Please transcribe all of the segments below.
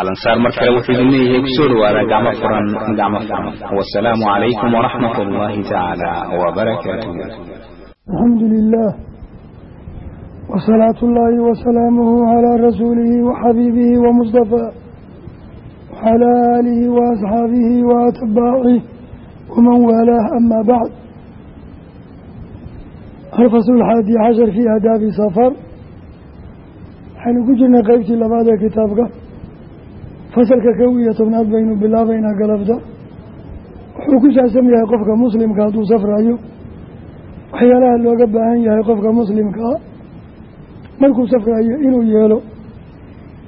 alansaar mar kale wuxuu idin leeyahay ku soo dhawaada gacmo furan gacmo furan. Wasalaamu calaykum waraxmat ullaahi tacaala wabarakaatuh alxamdu lilah wasalaatu ullaahi wasalaamuhu calaa rasuulihi waxabiibihi wamustafaa wacalaa aalihi waasxaabihi waatbaacih waman waalaah ama bacd alfaslu lxaadi cashar fii aadaabi safar. Waxaynu ku jirnay qeybtii labaad ee kitaabka fasalka kow iyo tobnaad baynu bilaabaynaa galabta wuxuu ku saabsan yahay qofka muslimka hadduu safrayo. Waxyaalaha looga baahan yahay qofka muslimkaa markuu safrayo inuu yeelo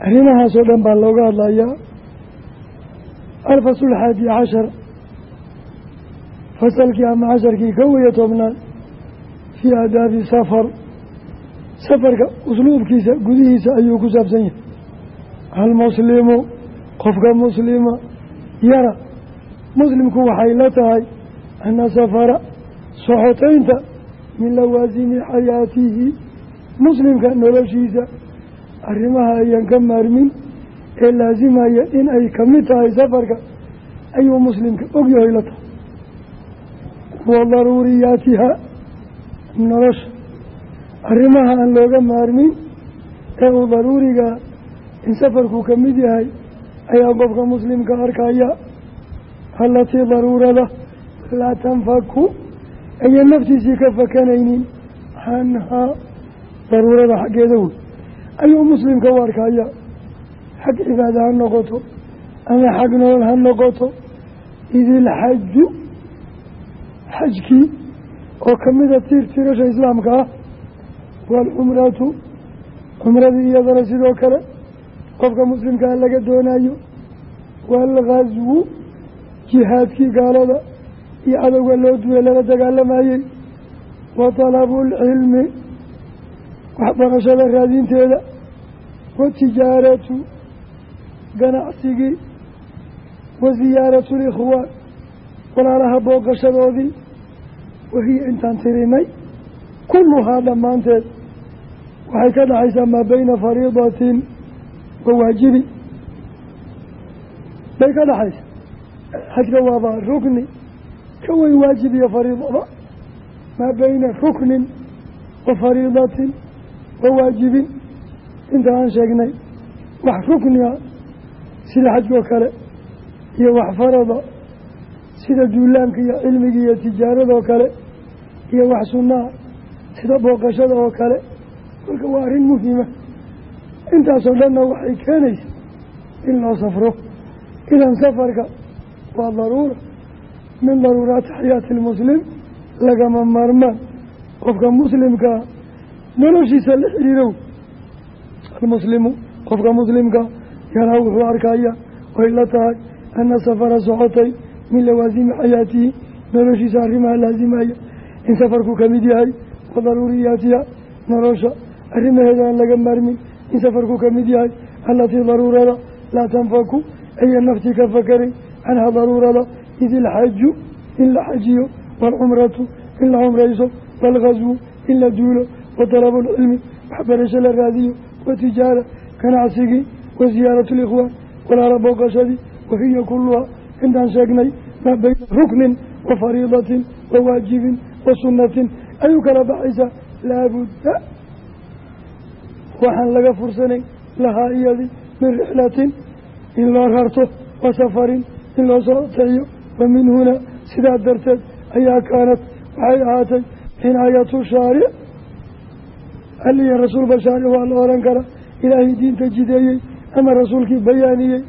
arrimahaasoo dhan baa looga hadlayaa. Alfaslu lxaadi cashar. Fasalkii ama casharkii kow iyo tobnaad fii aadaabi safar. Safarka usluubkiisa gudihiisa ayuu ku saabsan yahay. Almuslimu qofka muslima yara. Muslimku waxay la tahay ana safara socotaynta min lawaasimi xayaatihi. Muslimka noloshiisa arrimaha ayaan ka maarmin ee laasimaya in ay ka mid tahay safarka ayuu muslimka ogyahay la tahay. Wa daruuriyaatiha nolosha. Arrimaha aan looga maarmin ee uu daruurigaa in safarku ka mid yahay ayaa qofka muslimka arkaya. Allatii daruurada laa tanfaku. Ayan naftiisii ka fakanaynin. Canhaa daruurada xaggeeda wey ayuu muslimka u arkaya. Xag cibaada ha noqoto. Ama xag nool ha noqoto. Idilxaju xajkii oo kamida tiir tirasha islaamka ah. Waalcumratu cumradii iyadana sidoo kale qofka muslimkaa laga doonayo waalghaswu jihaadkii gaalada iyo cadowga loo duway lala dagaalamayey. Wa talabulcilmi waxbarashada raadinteeda watijaaratu ganacsigii wa siyaaratu likhwaan walaalaha booqashadoodii wahiya intaan tirinay kulluhaa dhammaanteed waxay ka dhaxaysaa maa beyna fariidatin wa waajibi. Bay ka dhaxaysa xajka waaba rukni. Ka weyn waajib iyo fariidaba maa beyna ruknin wa fariidatin wa waajibin. Inta aan sheegnay wax rukniga sida xajkoo kale iyo wax farada sida duulaanka iyo cilmiga iyo tijaaradoo kale iyo wax sunnaha sida booqashada oo kale. Kolka waa arrin muhiima intaasoo dhanna waxay keenaysa in loo safro. Idan safarka waa daruura min daruuraati xayaati lmuslim lagama maarmaan. Qofka muslimkaa noloshiisa la xiriirow almuslimu qofka muslimka yaraa wuxuu arkaya way la tahay ana safara socotay min lawaasimi xayaatihi. Noloshiisa arrimaha laasimaya in safarku ka mid yahay wa daruuriyaatiha nolosha arrimaheeda aan laga maarmin in safarku ka mid yahay allatii daruurada laa tanfaku aya nafti ka fakaray canha daruurada id ilxaju in la xajiyo waalcumratu in la cumrayso waalghaswu in la duulo wa talabulcilmi waxbarasho la raadiyo watijaara ganacsigii wa siyaaratu likhwaan walaala booqashadii wahiya kulluhaa intaan sheegnay maa beyna ruknin wa fariidatin wa waajibin wa sunnatin ayuu kala waxaan laga fursanayn lahaa iyadii min rixlatin in loo rarto wa safarin in loo soo taxiyo wa min hunaa sidaa darteed ayaa kaanad. Waxay ahaatay cinaayatu shaaric aliya rasuul bashaari waa la oran karaa ilaahay diinta jideeyey ama rasuulkii bayaaniyey.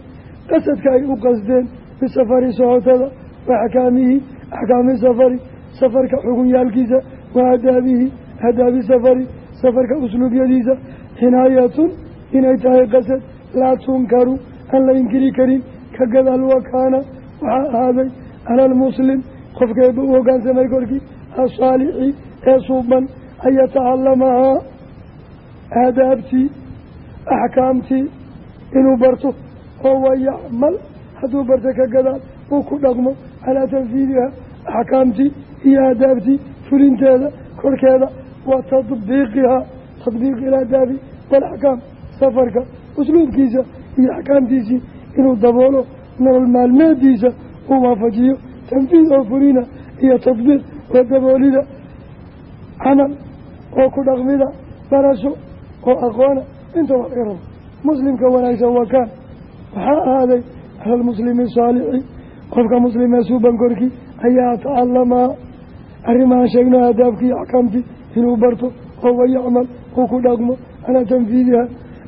Qasadka ay u qasdeen bisafari socotada wa axkaamihi axkaami safari safarka xugunyaalkiisa wa aadaabihi aadaabi safari safarka usluubyadiisa cinaayatun inay tahay qasad laa tunkaru aan la inkiri karin. Ka gadaal wakaana waxaa ahaaday cala almuslim qofkeeba u hoggaansamay korkii asaalixi ee suuban an yatacalamahaa aadaabtii axkaamtii inuu barto oo wayacmal hadduu barto ka gadaal uu ku dhaqmo calaa tanfiidiha axkaamtii iyo aadaabtii fulinteeda korkeeda wa tadbiiqihaa tadbiiqi ilaadaabi walaxkaam safarka usluubkiisa iyo axkaamtiisii inuu daboolo nolol maalmeediisa uu waafajiyo. Tanfiid oo fulina iyo tadbiiq oo daboolida. Camal oo ku dhaqmida barasho oo aqoona inta wax laga rabo muslimka wanaagsan wakaan waxaa ahaaday alalmuslimi saalixi. Qofka muslimee suuban korkii ayaa tacalamaa arrimahaan sheegno aadaabkii axkaamtii inuu barto oo wayacmal uu ku dhaqmo calaa tanfiidiha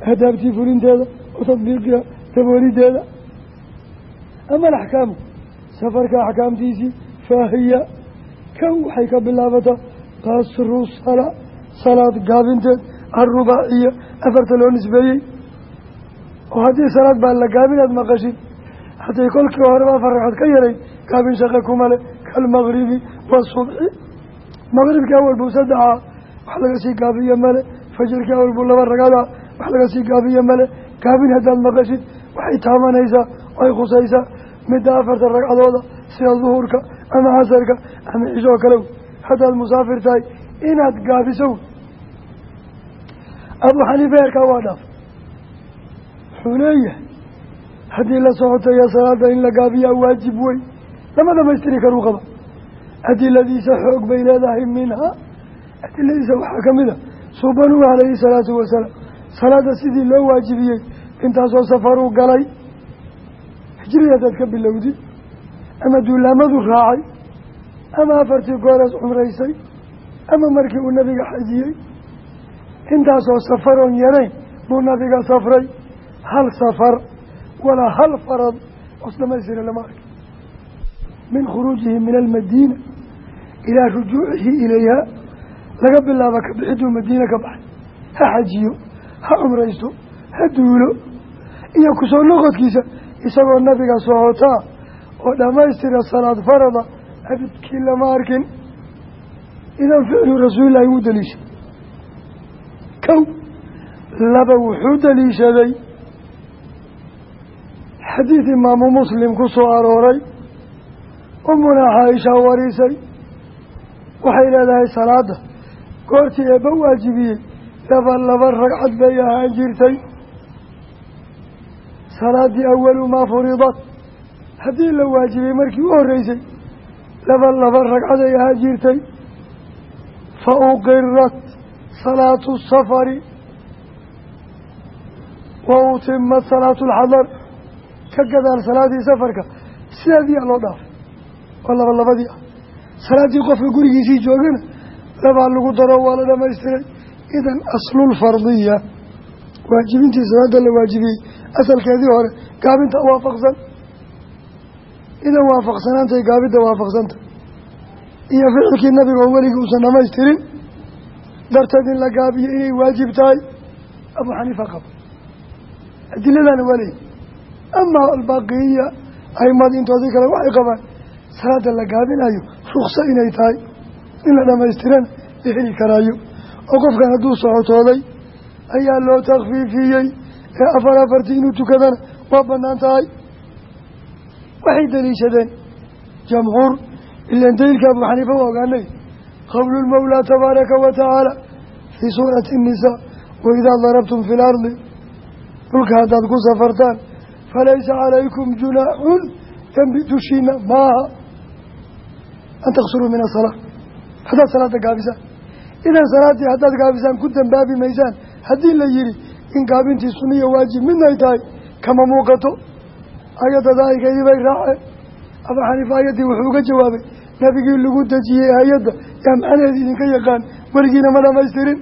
aadaabtii fulinteeda wa tadbiiqiha daboolideeda ama alaxkaamu safarka axkaamtiisii faahiya kan waxay ka bilaabataa qasru salaa salaad gaabinteed alrubaaciya afarta loo nisbeeyey oo haddii salaad baa la gaabin aad maqashin hadday kolkii horeba afar ragcad ka yarayn gaabin shaqe kuma le kaalmagribi wasubxi maqribkii awal buu saddexaa wax laga sii gaabiyo male fajirkii awal buu laba ragadaa wax laga sii gaabiyo male. Gaabin haddaad maqashid waxay taabanaysaa way khusaysaa midda afarta ragcadooda sida duhuurka ama casarka ama cishoo kale. Haddaad musaafir tahay inaad gaabiso abuu xaniifa heerkaa waa dhaaf. Wuxuu leeyahay haddii la socotayo salaada in la gaabiyaa waajib wey lama dhamaystiri karuu qaba. Adiladiisa xoog bay leedahay minhaa. Adiladiisa waxaa ka mid a suubanuhu calayhi salaatu wasalaam salaada sidii loo waajibiyey intaasoo safaruu galay. Hijri haddaad ka bilowdid ama duulaamadu raacay. Ama afartii goorees cumraysay ama markii uu nabiga xajiyey. Intaasoo safaroon yarayn buu nabiga safray. Hal safar walaa hal farad os dhamaystira lama arki min khuruujihi min almadiina ilaa rujuucihi ilayha laga bilaabo ka bixiduu madiine ka baxay. Ha xajiyo ha cumraysto ha duulo. Iyo ku soo noqodkiisa isagoo nabiga socotaa oo dhammaystira salaad farada abidkii lama arkin. Idan ficlu rasuulillahi wuu daliishay. Kow laba wuxuu daliishaday. Xadiid imaamu muslim ku soo arooray umunaa caaisha warisay. Waxay leedahay salaada goortii eebba waajibiyey laba laba ragcad bay ahaan jirtay. Salaadii awalu maa furidat haddii la waajibiyey markii u horreysay laba laba ragcaday ahaan jirtay. Fa uqirat salaatu safari. Wa utimat salaatu alxadar ka gadaal salaadii safarka. Sideediyaa loo dhaafay? Oo laba labadii ah. Salaaddii qofka gurigiisii joogana labaa lagu daro waa la dhamaystiray idan aslulfardiya waajibintii salaada la waajibiyey. Asalkeedii hore gaabinta waafaqsan. Idan waafaqsanaantay gaabidda waafaqsanta. Iyo ficilkii nabiga oo weligii uusan dhamaystirin darteed in la gaabiyo inay waajib tahay abuu xaniifa qaba adiladana waa leeyi amaa albaaqiya aimada intoodii kale waxay qabaan salaada la gaabinayo rukso inay tahay in la dhamaystirana la heli karaayo. Oo qofkan hadduu socotooday ayaa loo takfiifiyey. Ee afar afartii inuu tukadana waa bannaan tahay. Waxay daliishadeen jamhuur ilan daliilka abuu xaniifa waa ogaanay qowlu lmawlaa tabaaraka wa tacaala fii suurati innisaa waidaa darabtum fi lardi dhulka haddaad ku safartaan falaysa calaykum junaaxun dembi dushiina maaha an taqsuruu min asalaa haddaad salaada gaabisaan? Idan salaaddii haddaad gaabisaan ku dambaabi maysaan. Haddii la yidhi in gaabintii suniya waajib midnay tahay kama muuqato. Ayadda daahirkeedii bay raaceen. Abuu xaniifa ayaddii wuxuu uga jawaabay nabigii lagu dejiyey hay'adda yaa macnaheed idinka yaqaan weligiina ma dhamaystirin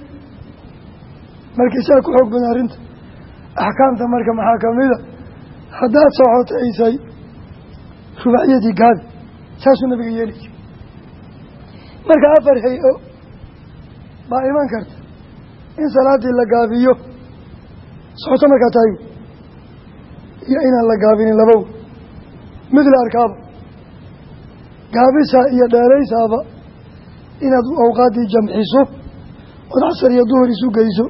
markiisaa ku xoog badan arrinta. Axkaamta marka maxaa ka mida haddaad socotaysay rubacyadii gaabi saasuu nabiga yeeli marka afar hay'o baa iman karta. In salaaddii la gaabiyo socoto markaa tahay. Iyo inaan la gaabinin labaw mid la arkaaba. Gaabisaa iyo dheeraysaaba inaad awqaaddii jamciso ood casar iyo duhur isu geyso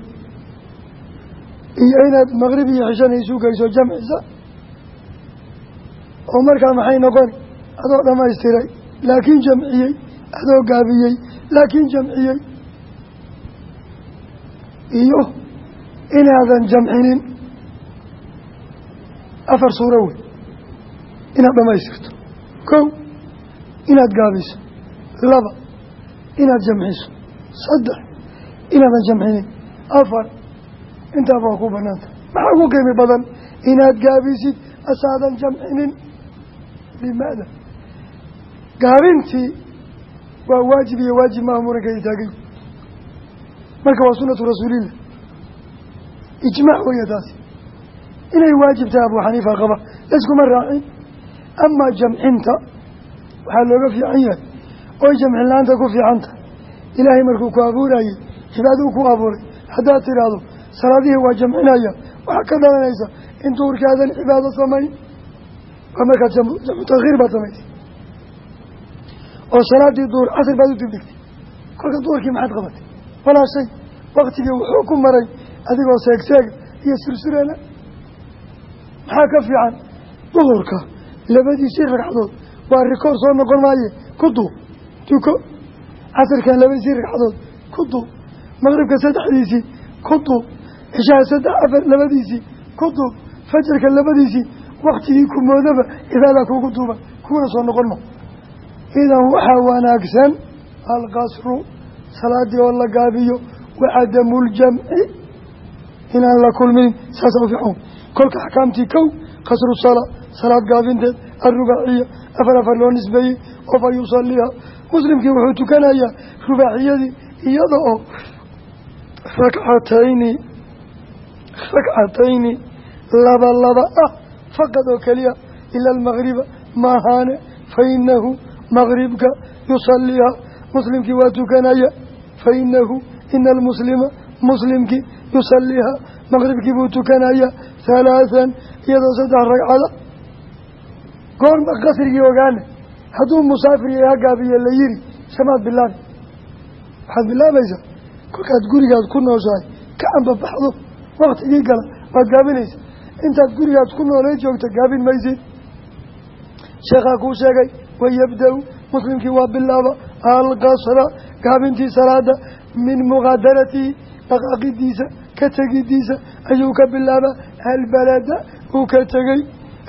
iyo inaad maqrib iyo xishana isu geyso jamcisa oo markaa maxay noqoni adoo dhammaystiray laakiin jamciyey adoo gaabiyey laakiin jamciyey. Iyo inaadan jamcinin afar suuro wey inaad dhammaystirto. Kow inaad gaabiso. Laba inaad jamciso. Saddex inaadan jamcinin. Afar intaaba waa ku banaanta maxaa ugu qiimi badan? Inaad gaabisid asaadan jamcinin. Limaada gaabintii waa waajib iyo waajib maaha murankeeda taagay marka waa sunatu rasuulillah ijmaac weya taasi inay waajib tahay abuu xaniifa qaba. Layskuma raacin. Amaa jamcinta waxaa looga fiican yahay. Oy jamcin la'aanta ku fiican tahay ilaahay markuu ku abuurayey cibaaduu ku abuuray. Haddaad tidhaahdo salaadihii waa jamcinaya. Waxaa ka dhalanaysa in duurkaadan cibaado samayn. Waa markaad jamcu takhiir baad samaysay oo salaadii duur casr baad u dibdhigtay. Kolka duurkii maxaad qabatay? Walaa shay waktigii wuxuu ku maray adigoo seegseega iyo sursureela maxaa ka fiican? Duhurka labadiisii ragcadood waa rikoor soo noqon maaye ku duub duko casarkan labadiisii ragcadood ku duub maqribka saddexdiisii ku duub cishaha saddex afar labadiisii ku duub fajarka labadiisii waktigii ku moodaba cibaadaa kuugu duuba kuwana soo noqon ma idan waxaa wanaagsan alqasru salaadii oo la gaabiyo wacadamuuljamci inaan la kulmin saasa u fiican. Kolka axkaamtii kow kasru salaa salaad gaabinteed alrubaaciya afar afar loo nisbeeyey oo fa yusaliha muslimkii wuxuu tukanayaa rubaaciyadii iyada oo rakcatayni rakcatayni laba laba ah faqad oo keliya ila almagriba maahaane fa inahu maqribka yusaliha muslimkii waa tukanaya fa inahu ina almuslima muslimkii yusaliha maqribkii buu tukanaya halaahan iyadoo saddex ragcada goorma qasrigii ogaana hadduu musaafir yahay hagaabiye la yiri samaad bilaabi waxaad bilaabaysaa kolkaad gurigaad ku nooshahay ka ambabaxdo waktigii gala waad gaabinaysa intaad gurigaad ku noolee joogta gaabin maysid sheekhaa kuu sheegay wayabda-u muslimkii waa bilaaba alqasra gaabintii salaada min muqaadaratihi dhaqaaqidiisa ka tegidiisa ayuu ka bilaabaa albalada uu ka tegey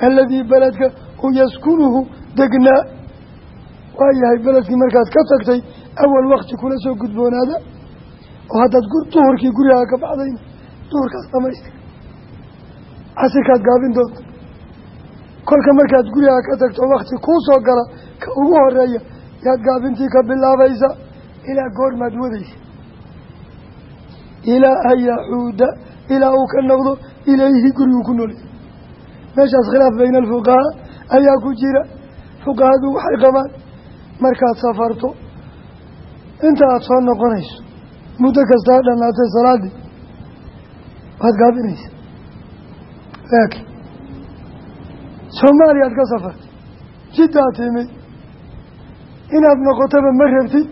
aladii beledka uu yaskunuhu degnaa. Waa yahay beledkii markaad ka tagtay awal wakti kula soo gudboonaada oo haddaad duhurkii gurigaaga ka baxdayna duhurkaas dhamaystir casirkaad gaabin doonta kolka markaad gurigaaga ka tagto wakti kuu soo gala ka ugu horreeya yaad gaabintii ka bilaabaysa ilaa goormaad wadaysa. Ilaa an yaxuuda ilaa uu ka noqdo ilayhi guriguu ku noolyahay meeshaas khilaaf bayna alfuqahaa ayaa ku jira. Fuqahadu waxay qabaan markaad safarto inta aada soo noqonayso muddo kastaa dhannaatay salaaddii waad gaabinaysa laakiin soomaaliya ad ka safartay. Jiddaa timid inaad noqotaba ma rabtid.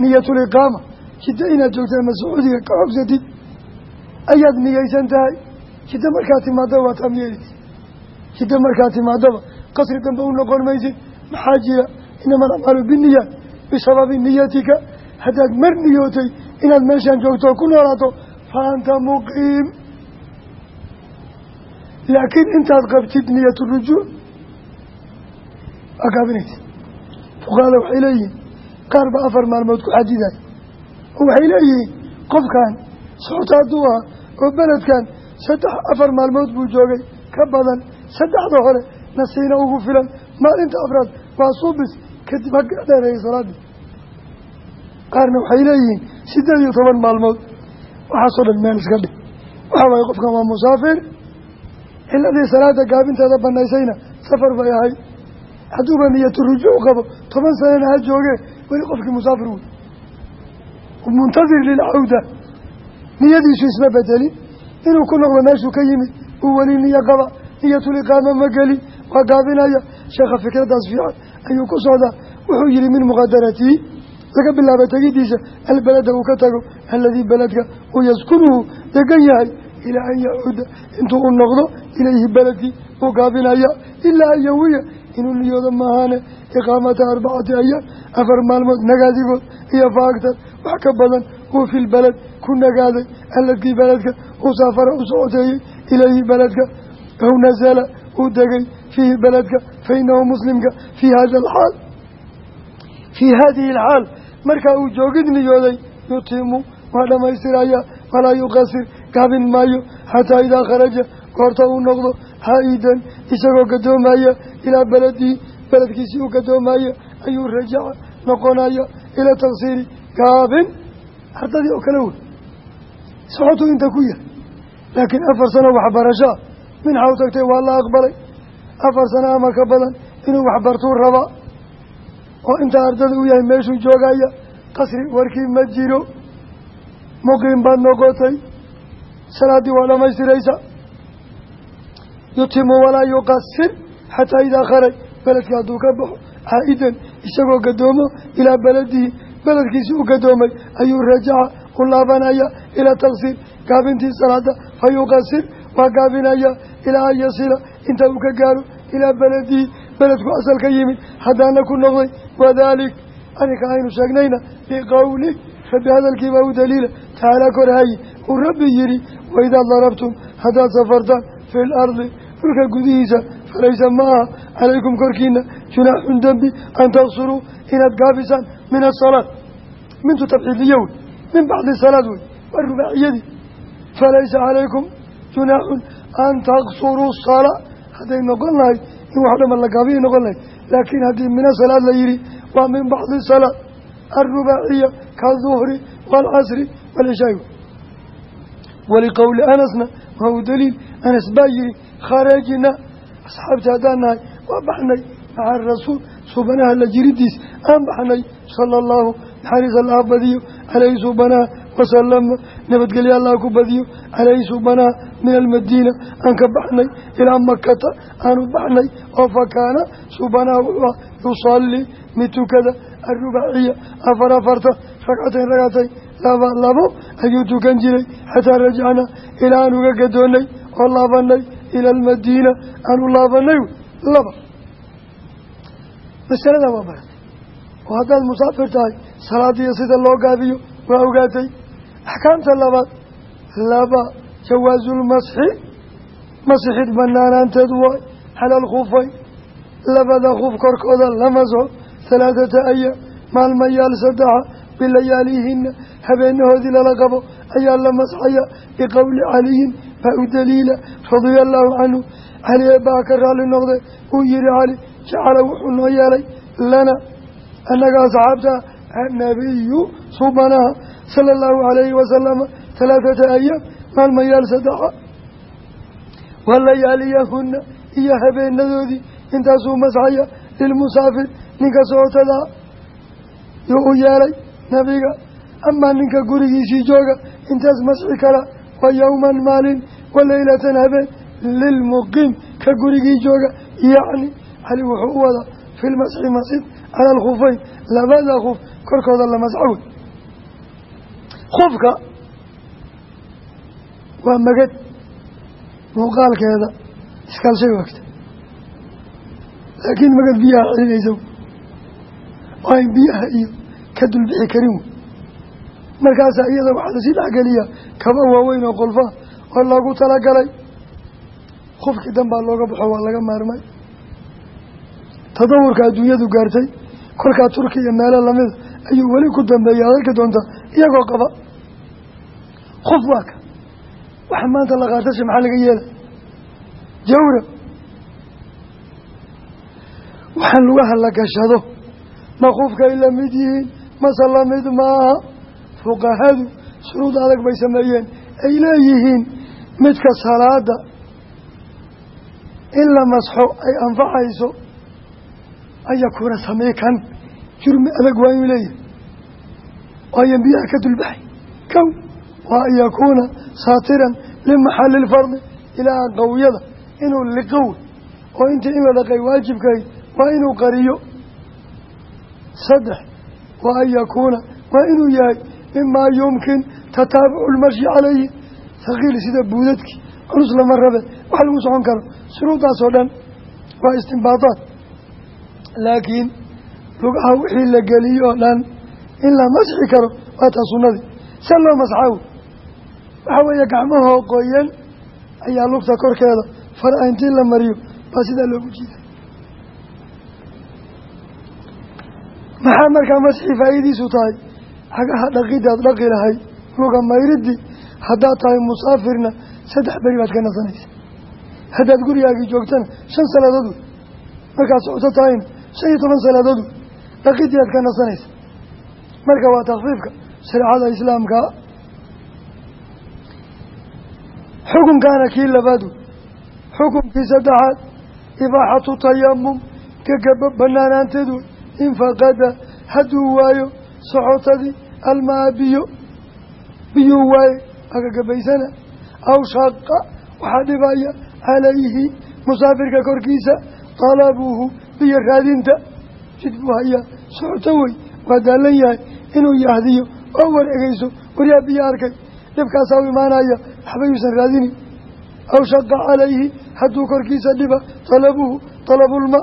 Niyatul iqaama. Jidda inaad joogta ama sacuudiga ka xogsatid ayaad niyeysan tahay. Jidda markaad timaadaba waa taam yeelisi jidda markaad timaadaba qasri dambe u noqon maysid. Maxaa jira? Inama alacmaalu biniyaat bisababi niyatika haddaad mar niyootay inaad meeshaan joogto oo ku noolaato fa anta muqiim laakiin intaad qabtid niyat rujuuc waa gaabinaysa fuqahada waxay leeyihiin qaar ba afar maalmood ku xadiday oo waxay leeyihiin qofkan socota hadduu ahaa oo beledkan saddex afar maalmood buu joogay ka badan saddexda hore nasiina ugu filan maalinta afraad waa suubis kadib ha dheereeyay salaadii qaarna waxay leeyihiin siddeed iyo toban maalmood waxaasoo dhan meel iska dhig waxaa waaye qofkan waa musaafir ciladii salaada gaabinteeda banaysayna safar bay ahay hadduuba niyatu rujuuc qabo toban sanana ha joogee weli qofkii musaafir wey muntadir lilcawda niyadiisu isma bedelin inuu ku noqdo meeshuu ka yimid uu weli niyo qaba. Niyatuliqaama ma gelin waa gaabinaya. Sheekha fikraddaas fiican ayuu ku socdaa. Wuxuu yihi min muqadaratii laga bilaaba tegidiisa albaleda uu ka tago aladii beledka uu yaskunuhu degan yahay ilaa an yacuuda intuu u noqdo ilayhi beledkii uu gaabinaya ilaa an yawiya inuu niyoodo maahaane iqaamata arbacati ayaam afar maalmood nagaadigood iyo fa agtar wax ka badan uu fi lbeled ku nagaaday aladkii beledka uu saafara u socoteeyey ilayhi beledka aw nasala uu degay fiihi beledka fa inahu muslimka fii hada alxaal fii hadihi alxaal markaa uu joogid niyooday yutimu waa dhammaystiraya walaa yuqasir gaabin maayo xataa idaa kharaja goorta uu noqdo haa-idan isagoo gadoomaya ilaa beledihi beledkiisii u gadoomaya ayuu rajaca noqonaya ila taksiiri gaabin ardadii oo kale wey socotuu inta ku yahay laakiin afar sano waxbarashaa minxa u tagtay waa la aqbalay. Afar sano ama ka badan inuu waxbartuu rabaa oo intaa ardada u yahay meeshuu joogaya qasri warkii ma jiro muqiim baad noqotay salaaddii waa dhammaystiraysa yutimu walaa yuqasir xataa idaa kharaj beledkii hadduu ka baxo caa-idan isagoo gadoomo ilaa beledihi beledkiisii u gadoomay ayuu rajaca u laabanaya ilaa taksiir gaabintii salaada fa yuqasir waa gaabinaya ilaa an yasila. Inta uu ka gaaro ilaa beledihi beledku asal ka yimid. Haddaana ku noqday wadaalik arrinka aynu sheegnayna biqowli rabbi hadalkiibaa u daliila. Tacaalaa korhaye uu rabbi yidhi waidaa darabtum haddaad safartaan fi lardi dhulka gudihiisa falaysa ma aha calaykum korkiina junaaxun dembi an taqsuruu inaad gaabisaan min asalaad mintu tabxiidliye wey min bacdi salaad wey waa rubaaciyadii falaysa calaykum junaaxun an taqsuruu salaa hadday noqon lahayd in wax dhama la gaabiya noqon lahayd laakiin haddii mina salaad la yidhi waa min bacdi salaad alrubaaciya kaduhri waalcasri walishaay waliqowli anasna waa u daliil anas baa yihi kharajna asxaabta haddaan nahay waa baxnay maca rasuul suubanaha la jiridiis aan baxnay sala allahu naxariis allaha badiyo caleyhi suubanaha wasalama nabadgelyo allah ku badiyo caleyhi suubanaha min almadiina aan ka baxnay ilaa makata aanu baxnay oo fakaana suubanaha wuxuu ah yusallii mid tukada afar afarta ragcatayn ragcatayn laba labo ayuu tukan jiray. Xataa rajacnaa ilaa aan uga gadoonnay oo laabanay ila almadiina. Aan u laabanay laba. Masalada waa baratay oo haddaad musaafir tahay salaadiiyo sida loo gaabiyo waa ogaatay. Axkaamta labaad laba jawaasulmasxi masxid banaanaanteed waay cala alkhufayn labada khuf korkooda la masxo halaathata ayaam maalmayaal saddexa bilayaalihinna habeenahoodii lala qabo ayaa la masxaya biqowli caliyin baa u daliila radia allaahu canhu. Cali eebbaha ka raalli noqde uu yihi cali jacala wuxuu noo yeelay lana annaga asxaabta annabiyu subanaha sala allahu calayhi wasalama halaathata ayaam maalmayaal saddexa walayaaliyahunna iyo habeenadoodii intaasuu masxaya lilmusaafir ninka socotadaa yuu u yeelay nabiga amaa ninka gurigiisii jooga intaas masxi kala wa yowman maalin wa leylatan habeen lilmuqiim ka gurigii jooga yacni cali wuxuu u wadaa fi lmasxi masxid cala alkhufayn labada khuf korkooda la masxo wey khufka waa magad muuqaalkeeda iskaalshay wagta laakiin magad biyaha celinaysa oo ayn biyaha iyo ka dulbixi karin wey markaasaa iyada waxaa la sii dhexgeliyaa kaba waaweyn oo qolfaha oo loogu talagalay. Khufkii dan baa looga baxo waa laga maarmay. Tadawurka adduunyadu gaartay kolkaa turki iyo meelo lamida ayuu weli ku dambeeyay ad arki doontaa iyagoo qaba. Khuf waa ka. Waxa maanta la qaartasha maxaa laga yeelay? Jawra. Waxaan lugaha la gashado. Ma la yihiin? Mase la mid maaha fuqahadu shuruud adag bay sameeyeen ay leeyihiin midka salaada in la masxo ay anfacayso an yakuuna samiikan jurmi adag waa inuu leeyahay. Waayan biyaha ka dulbaxay. Kow waa an yakuuna saatiran limaxalli lfardi ilaa qawiyada. Inuu liqow oo intii in la dhaqay waajibkay waa inuu qariyo. Saddex wa an yakuuna waa inuu yahay mimaa yumkin tataabucu lmashi calayhi haqiil sida buudadkii culus lama rabe wax lagu socon karo shuruudaas oo dhan waa istimbaadaad laakiin lugaha wixii la geliyo oo dhan in la masxi karo waa taa sunnadii se loo masxaw waxaa weeye gacmahoo qoyan ayaa lugta korkeeda fara intii la mariyo baa sidaa loogu jiiday maxaa markaa masxi faa'iidiisu tahay xagaha dhaqidaad dhaqi lahay. Luga mayridii haddaad tahay musaafirna saddex beri baad ka nasanaysa haddaad gurigaagii joogtana shan salaadood. Wey markaad socoto tahayna shan iyo toban salaadood. Wey dhaqidii aad ka nasanaysa marka waa takfiifka shareecada islaamkaa xukunkaana kii labaad. Wey xukunkii saddexaad ibaaxatu tayamum gegaba banaanaanteed wey in faqada hadduu waayo socotadii almaa biyo biyuu waaye agagabaysana aw shaqa waxaa dhibaya calayhi musaafirka korkiisa talabuhu biyo raadinta. Jid buu hayaa socoto wey waa daalan yahay inuu yahdiyo oo war egeyso waryaa biyo arkay. Dhibkaasaa u imaanaya waxba yuusan raadini aw shaqa calayhi hadduu korkiisa dhiba talabuhu talabulma.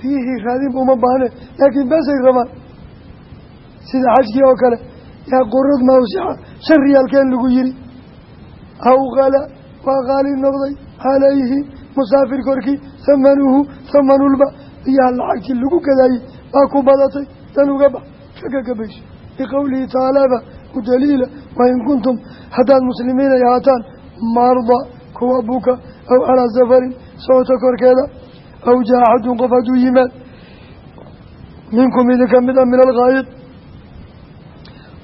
Biyihii raadinba uma baahne laakiin beesay rabaan sida xajkii oo kale yaa qurad mawsixa shan riyaalkeen lagu yiri aw kala waa qaali noqday calayhi musaafir korkii hamanuhu hamanulba biyaha lacagtii lagu gadaayey baa ku badatay dan uga bax ka gagabayso liqowlihi tacaalaaba u daliila wain kuntum haddaad muslimiinay ahaataan marda kuwa buka aw calaa safarin socota korkeeda aw jaa axadun qof hadduu yimaad minkum idinka mid a min alghaayid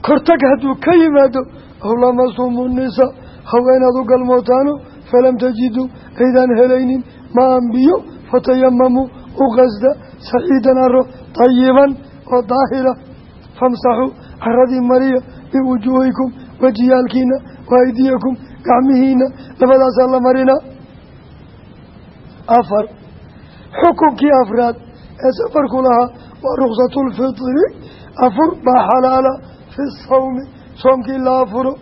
kortag hadduu ka yimaado aw lamasumu nisa haweenaad u galmootaano falam tajiduu aydaan helaynin maan biyo fatayamamuu u qasda saciidan aro tayiban oo daahira. Famsaxuu caradii mariya biwujuuhikum wejiyaalkiina wa aydiyakum gacmihiina labadaasaa la marinaa afar xukunkii afraad ee safarku lahaa waa ruksatulfitri afur baa xalaala fi sawmi soomkii la afuro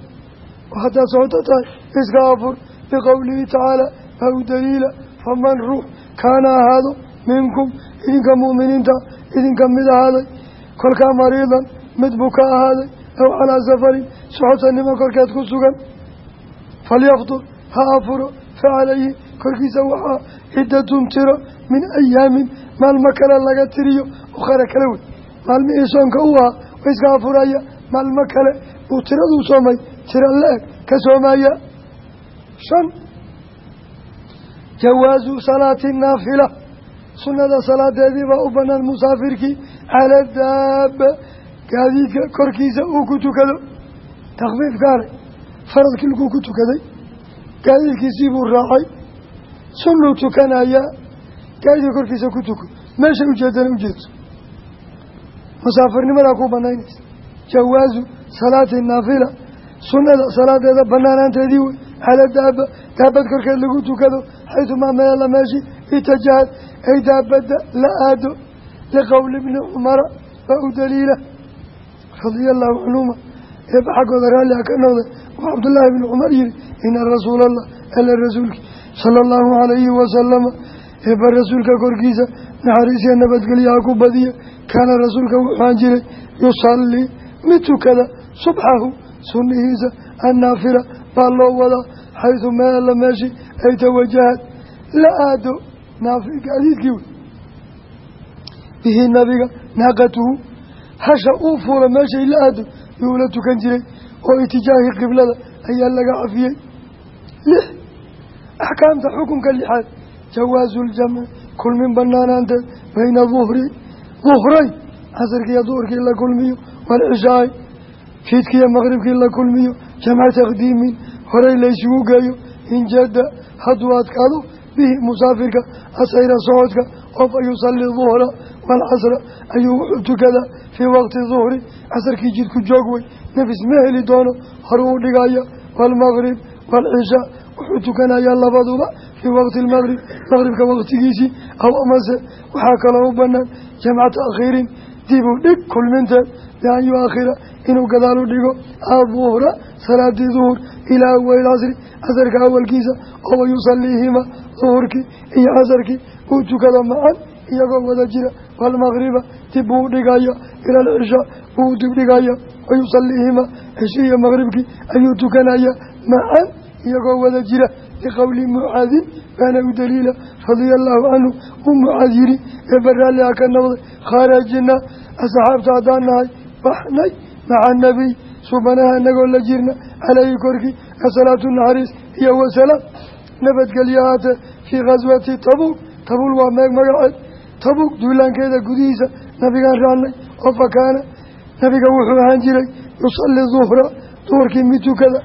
haddaad socoto tahay iska afur biqowlihi tacaala u daliila faman ruux kaana ahaado minkum. Idinka mu'miniinta idinka mid ahaaday. Kolkaa mariidan mid buu ka ahaaday. Aw calaa safarin socotanimo korkeed ku sugan. Falyaftur ha afuro fa calayhi korkiisa waxaa ciddatun tiro min ayaamin maalmo kale laga tiriyo ukhara kala wey. Maalmihii soonka u ahaa iska afuraya maalmo kale uu tiraduu soomay tiro la-eg ka soomaya. Shan jawaasu salaati naafila. Sunnada salaadeedii baa u banaan musaafirkii cala daaba gaadiidka korkiisa uu ku tukado. Takfiifkaale faradkii laguu ku tukaday. Gaadiidkiisii buu raacay. Sunnuu tukanayaa gaadiidka korkiisa ku tuko. Meeshay ujeedana ujeedso musaafirnimadaa ku banaynaysa jawaasu salaati naafila sunnada salaadeeda banaanaanteedii wey cala daaba daabad korkeed lagu tukado xaytumaa meela meeshii itajahad ay daabadda la aado liqowli bni cumara waa u daliila radia allahu canhuma eeba xaggooda raalli a ka noqday oo cabdullaahi bni cumar yihi ina rasuula allah ala rasuulki sala allahu calayhi wasalama eeba rasuulka korkiisa naxariisiya nabadgelyaha ku badiya kaana rasuulka wuxuaan jiray yusallii mid tukada subxahu sunnihiisa annaafila baa loo wadaa xaysu meela meeshii ay tawajahad la aado naafi gaadiidkii wey. Bihi nabiga naaqatuhu hasha uu fuula meeshay la aado yuu la tukan jiray oo itijaahi qiblada ayaa laga cafiyey. Lix axkaamta xukunka lixaad jawaasu ljamci kulmin banaanaanteed bayna duhri duhray casarkiiyo duhurkii la kulmiyo waalcishaay fiidkiiyo maqribkii la kulmiyo. Jamca taqdiimin horey laysugu geeyo injada hadduu adkaado bihi musaafirka asayra socodka oo fa yusalli duhra waalcasra ayuu wuxuu tukadaa fii waqti duhri casarkii jidku joog wey nafis ma heli doono hor uu dhigaya waalmaqrib waalcishaa wuxuu tukanayaa labaduba. Fii waqti almaqrib maqribka waqtigiisii aw amase. Waxaa kaloo u banaan jamca taakhiirin dib u dhig kulminteed bian yu-akhira inuu gadaal u dhigo aduhra salaadii duhur ilaa awali casri casarka awalkiisa oo wayusaliihima duhurkii iyo casarkii uu tukado macan iyagoo wada jira waalmaqriba dib buu u dhigaya ila alcishaa buu dib dhigaya wayusaliihima cishi iyo maqribkii ayuu tukanaya macan iyagoo wada jira liqowli mucaadin baana u daliila radia allahu canhu uu mucaad yidhi ee baraalliha ka noqday kharajna asxaabta haddaan nahay baxnay maca nabiy subanaha inagoo la jirna caleyhi korkii asalaatu naxariis iyo wasalaam nabadgelyo haatee fii khaswati tabuuk tabuul waa meeg magaceed tabuuk duulaankeeda gudihiisa nabigaan raacnay oo fakaana nabiga wuxuu ahaan jiray yusalli duhra duhurkii mid tukada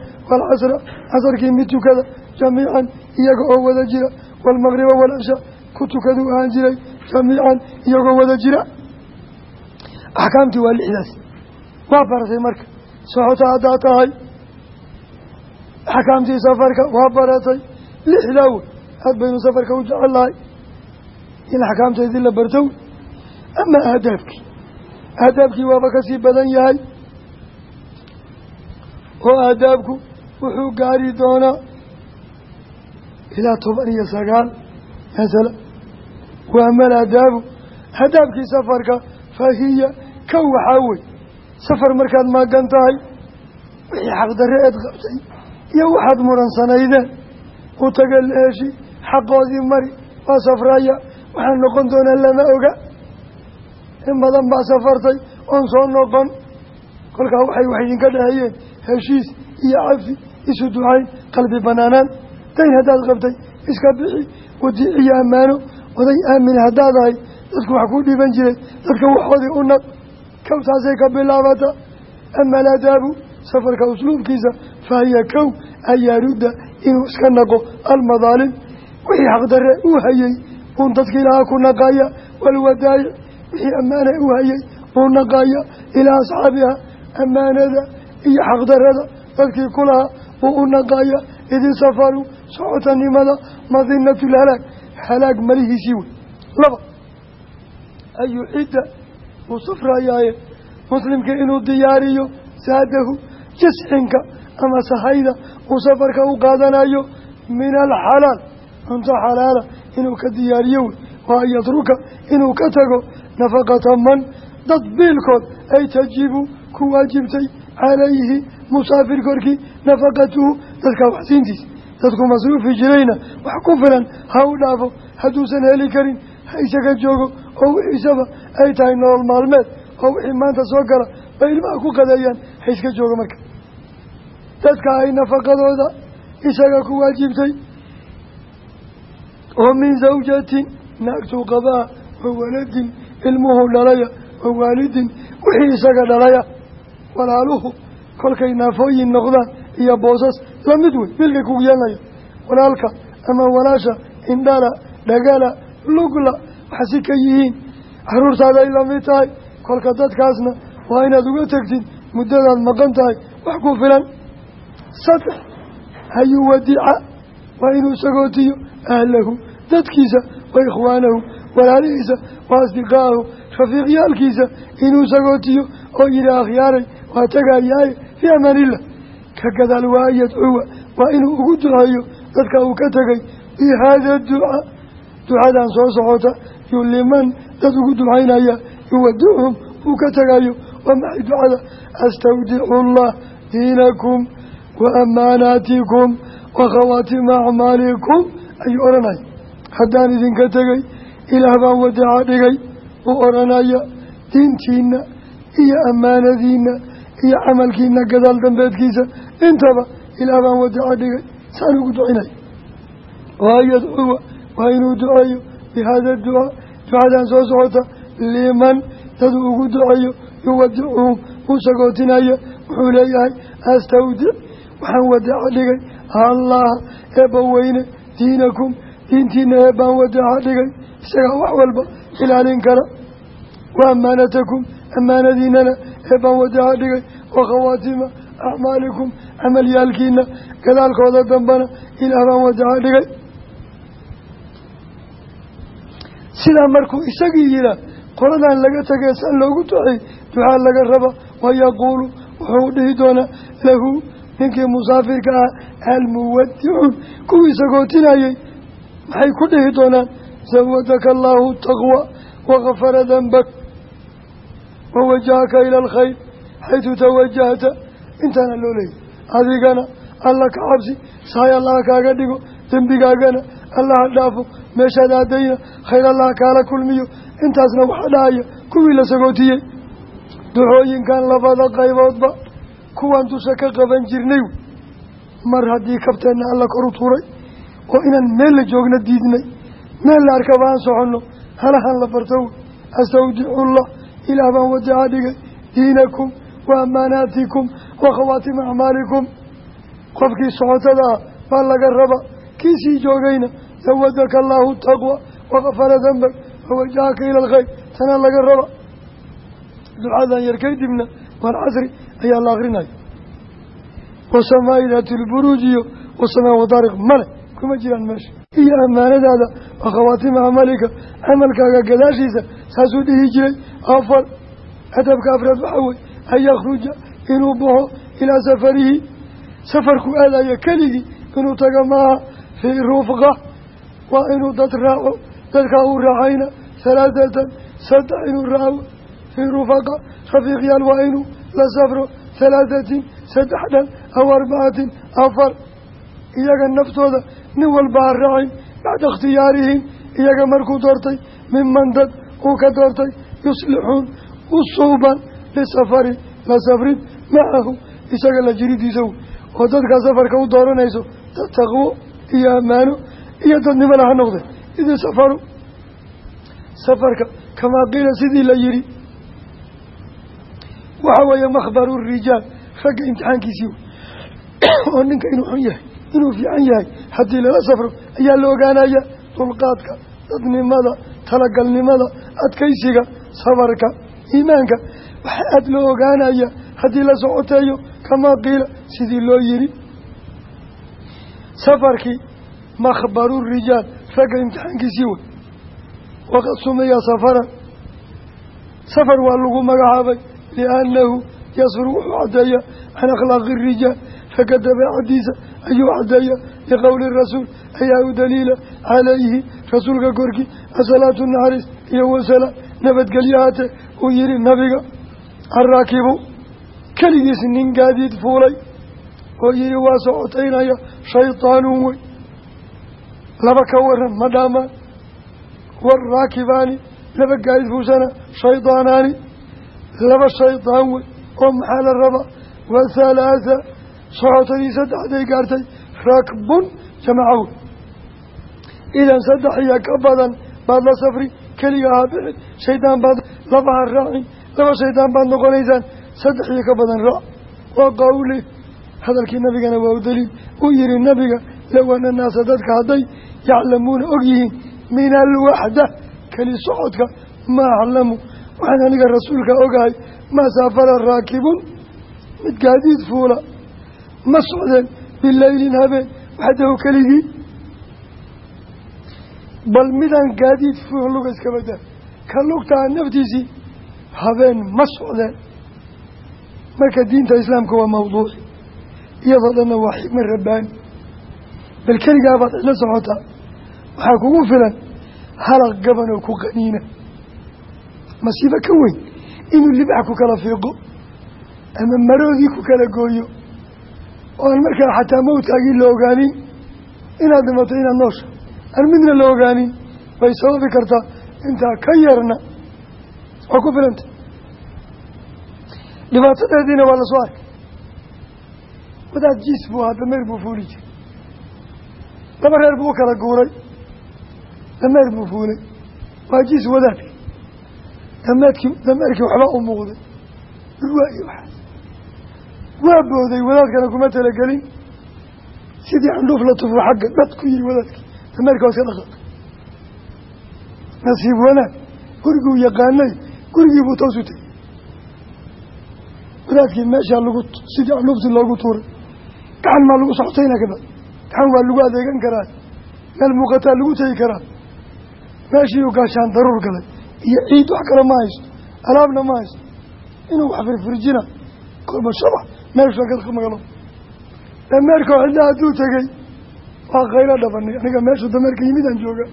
casarkii mid jamiican iyaga oo wada jira waalmaqriba waalcishaa ku tukaduu ahaan jiray jamiican iyagoo wada jira axkaamtii waa lixdaas waa baratay marka socota haddaa tahay axkaamtii safarka waa baratay lixdaa wey aad baynu safarka u jecel lahay in axkaamteedii la barto wey ama aadaabkii aadaabkii waaba ka sii badan yahay oo aadaabku wuxuu gaari doonaa ilaa toban iyo sagaal. Masala waa mal aadaabu aadaabkii safarka fahiya kow waxaa wey safar markaad maagan tahay wixii xaqdarre eed qabtay iyo waxaad muransanaydeen u taga la heshi xaqoodii mari waa safraya waxaa noqon doonaa lama oga. In badan baa safartay oon soo noqon. Kolkaa waxay wax idinka dhahayeen heshiis iyo cafi isu ducayn qalbi banaanaan dayn haddaad qabtay iska bixi wadiic iyo ammaano. Oday aamin haddaad ahay dadku wax ku dhiban jiray dadka waxoodii u naq. Kow taasay ka bilaabata. Ama aladaabu safarka usluubkiisa fahiya kow an yarudda inuu iska naqo almadaalim. Wixii xaqdarre uu hayey uun dadkii lahaa ku naqaya walwadaayic wixii ammaana uu hayey uu naqaya ilaa asxaabiha ammaanada iyo xaqdarrada dadkii ku lahaa uu u naqaya idi safaru socotanimada madinatulhalaag halaag malihiisii wey laba an yuxidda wuu safrayaaye muslimka inuu diyaariyo saadahu jisxinka ama sahayda uu safarka u qaadanayo min alxalaal cunto xalaala inuu ka diyaariyo wey waa an yatruka inuu ka tago nafaqata man dad biilkood ay tajibu ku waajibtay calayhi musaafir korkii nafaqatuhu dadka waxsiintiisa dadku masruufi jirayna wax ku filan ha u dhaafo hadduusan heli karin ha isaga joogo oo wixiisaba ay tahay nolol maalmeed oo wixii maanta soo gala bay ilmaha ku qadeeyaan ha iska jooga marka. Dadka ay nafaqadooda isaga ku waajibtay oo min zawjatin naagtuu qabaa wa waladin ilmuhu dhalaya wa waalidin wixii isaga dhalaya walaaluhu kolkay naafooyin noqdaan iyo boosas la mid wey bilkay kugu yeelnaya walaalka ama walaasha indhala dhagala lugla waxsi ka yihiin. Caruurtaada la mid tahay. Kolka dadkaasna waa inaad uga tegtid muddadaad maqan tahay. Wax ku filan. Saddex hayuu wadica. Waa inuu sagootiyo ahlahu. Dadkiisa wa ikhwaanahu. Walaalihiisa wa asdiqaa'ahu rafiiqyaalkiisa inuu sagootiyo oo yidhi akhyaaray waa tagayaaye fii amaanillah ka gadaal waa an yadcuwa waa inuu ugu duceeyo dadka uu ka tegay bi haada duca ducadan soo socota yu liman dad ugu ducaynaya yuwadicuhum uu ka tegayo waa maxay ducada astawdicu llah diinakum wa amaanaatikum wa khawaatima acmaalikum ayuu odhanaya. Haddaan idinka tegay ilaah baan wadaca dhigay uu odhanaya diintiina iyo ammaanadiina iyo camalkiina gadaal dambeedkiisa intaba ilaah baan wadaca dhigay saan ugu ducinaya waa yadcuwa waa inuu duceeyo bi hada ducaa ducadan soo socota liman daduu ugu duceeyo yuwadicuhum uu sagootinaya wuxuu leeyahay astawdic waxaan wadeeca dhigay allaha eebba weyne diinakum diintiina eebbaan wadeeca dhigay isagaa wax walba ilaalin kara. Wa ammaanatakum ammaanadiinana eebbaan wadeeca dhigay wa khawaatima acmaalikum camalyaalkiina gadaalkooda dambana ilaah baan wadeeca dhigay sidaa markuu isagii yihaa qoladan laga tegay san loogu ducey ducaa laga raba wayaquulu wuxuu dhihi doonaa lahu ninkii musaafirka ah almuwadicuun kuwii sagootinayey maxay ku dhihi doonaan zawadaka allaahu taqwa wakafara danbak wawajahaka ila alkhayr xaytu tawajahta intaana loo leeyay adigana alla ka cabsi sahay allaha kaaga dhigo dembigaagana allaha dhaafo meeshaad aadayna khayr allaha kaala kulmiyo intaasna waxaa dhahaya kuwii la sagootiyey. Ducooyinkan labada qayboodba kuwaan dusha ka qaban jirnay. Mar haddii kabteenna alla kor u tuuray oo inaan meel la joogna diidnay meel la arkaba aan soconno halahan la barto astawdicullah ilaah baan wadeeca dhigay diinakum wa ammaanaatikum wa khawaatima acmaalikum qofkii socotada ah baa laga raba kii sii joogayna zawadaka allaahu taqwa wakafara dambak wawajahaka ila alkhayr tanaa laga raba ducadan yar kadibna waalcasri ayaa la akrinaya wasamaa'i daati lburuujiyo wasamaa wadaariq male kuma jiraan meesha iyo ammaanadaada wa khawaatima camalika camalkaaga gadaashiisa saasuu dhihi jiray afar adabka afraad waxaa wey an yakhruja inuu baxo ilaa safarihi. Safarku aadaya keligii inuu taga maaha fii rufqa. Waa inuu dad raaco dadkaa uu raacayna halaathatan saddex inuu raaco fii rufaqa. Rafiiqyaal waa inuu la safro halaathatin saddex dhan aw arbacatin afar. Iyaga naftooda nin walba ha raacin bacda ikhtiyaarihim iyaga markuu doortay miman dad uu ka doortay yuslixuun u lisafari la safrid macahu isaga la jiridiisa wey oo dadkaa safarka u dooranayso dad taqwo iyo ammaano iyo dadnimala ha noqde. Idi safaru. Safarka kamaa qiila sidii la yihi waxaa weeye makhbaru rijaal ragga imtixaankiisii oo ninka inuu xun yahay inuu fiican yahay haddii lala safro ayaa la ogaanaya dulqaadka dadnimada talagalnimada adkaysiga safarka iimaanka waxaa aada loo ogaanaya haddii la socoteeyo kamaa qiila sidii loo yihi safarkii makhbaru rijaal ragga imtixaankiisii wey. Waqad sumiya safaran. Safar waa lagu magacaabay liannahu yasfur wuxuu caddeeya can akhlaaqi rijaal ragga dabeecadiisa ayuu caddeeya liqowli rasuul ayaa u daliila calayhi rasuulka korkii asalaatu naxariis iyo wasalaam nabadgelyo haatee uu yihi nabiga araakibu keligiis nin gaadiid fuulay oo yihi waa socotaynaya shaydaanun wey. Laba ka waran ma dhaamaan waraakibaani laba gaadiid fuushana shaydaanaani laba shaydaan wey oo maxaa la rabaa wathalaatha socotadii saddexday gaartay rakbun jamaca wey idan saddex iyo ka badan baad la safri keliga ahaa bixin shaydaan baad labaha raacin laba shaydaan baad noqonaysaan saddex iyo ka badan raac waa qawli hadalkii nabigana waa u daliil. Uu yihi nabiga low ana naasa dadka hadday yaclamuuna og yihiin min alwaxda keli socodka ma aclamu. Waxaan aniga rasuulka ogahay maa saafara raakibun mid gaadiid fuula. Ma socdeen bilaylin habeen waxdahu keligii. Bal midaan gaadiid fuul luga iska badaa ka lugtaa naftiisii habeen ma socdeen. Marka diinta islaamka waa mawduuci iyadoo dhanna waa xikma rabbaani bal keligaabaad cidla socotaa waxaa kugu filan halaq gaban oo ku qaniina masiibo ka weyn inuu libaax ku kala fiiqo ama maroodii ku kala gooyo oo aan markaa xataa mawdkaagii la ogaanin. Inaad dhimato inaad noosha aan midna la ogaanin bay sababi kartaa intaa ka yarna waa ku filanta. Dhibaatadeediina waa la soo arkay. Wadaad jiis buu ahaa dameer buu fuuli jiray. Laba reer buu u kala guuray. Dameer buu fuulay. Waa jiis wadaadka dameedkii dameerkii waxbaa u muuqday. Dhurwaa iyo waxaas. Waa booday wadaadkana kuma talagelin. Sidii candhuuf la tufo xagga dhad ku yihi wadaadkii. Dameerka waa iska dhaqaaq nasiib wanaag. Guriguu yaqaanay gurigiibuu toos u tegey wadaadkii meeshaa lagu sidii candhuuftii loogu tuuray gacan maa lagu socotayna kabad gacan waa lagu adeegan karaa meel muuqataa lagu tegi karaa. Meeshiiuu gaashaan daruur galay iyo ciid wax kale ma haysto alaabna ma haysto. Inuu wax firfirjina kolba shabax meesha gadka magalo dameerka xidla hadduu tegey waa kaylo dhabanay. Aniga meeshu dameerka yimid aan jooga.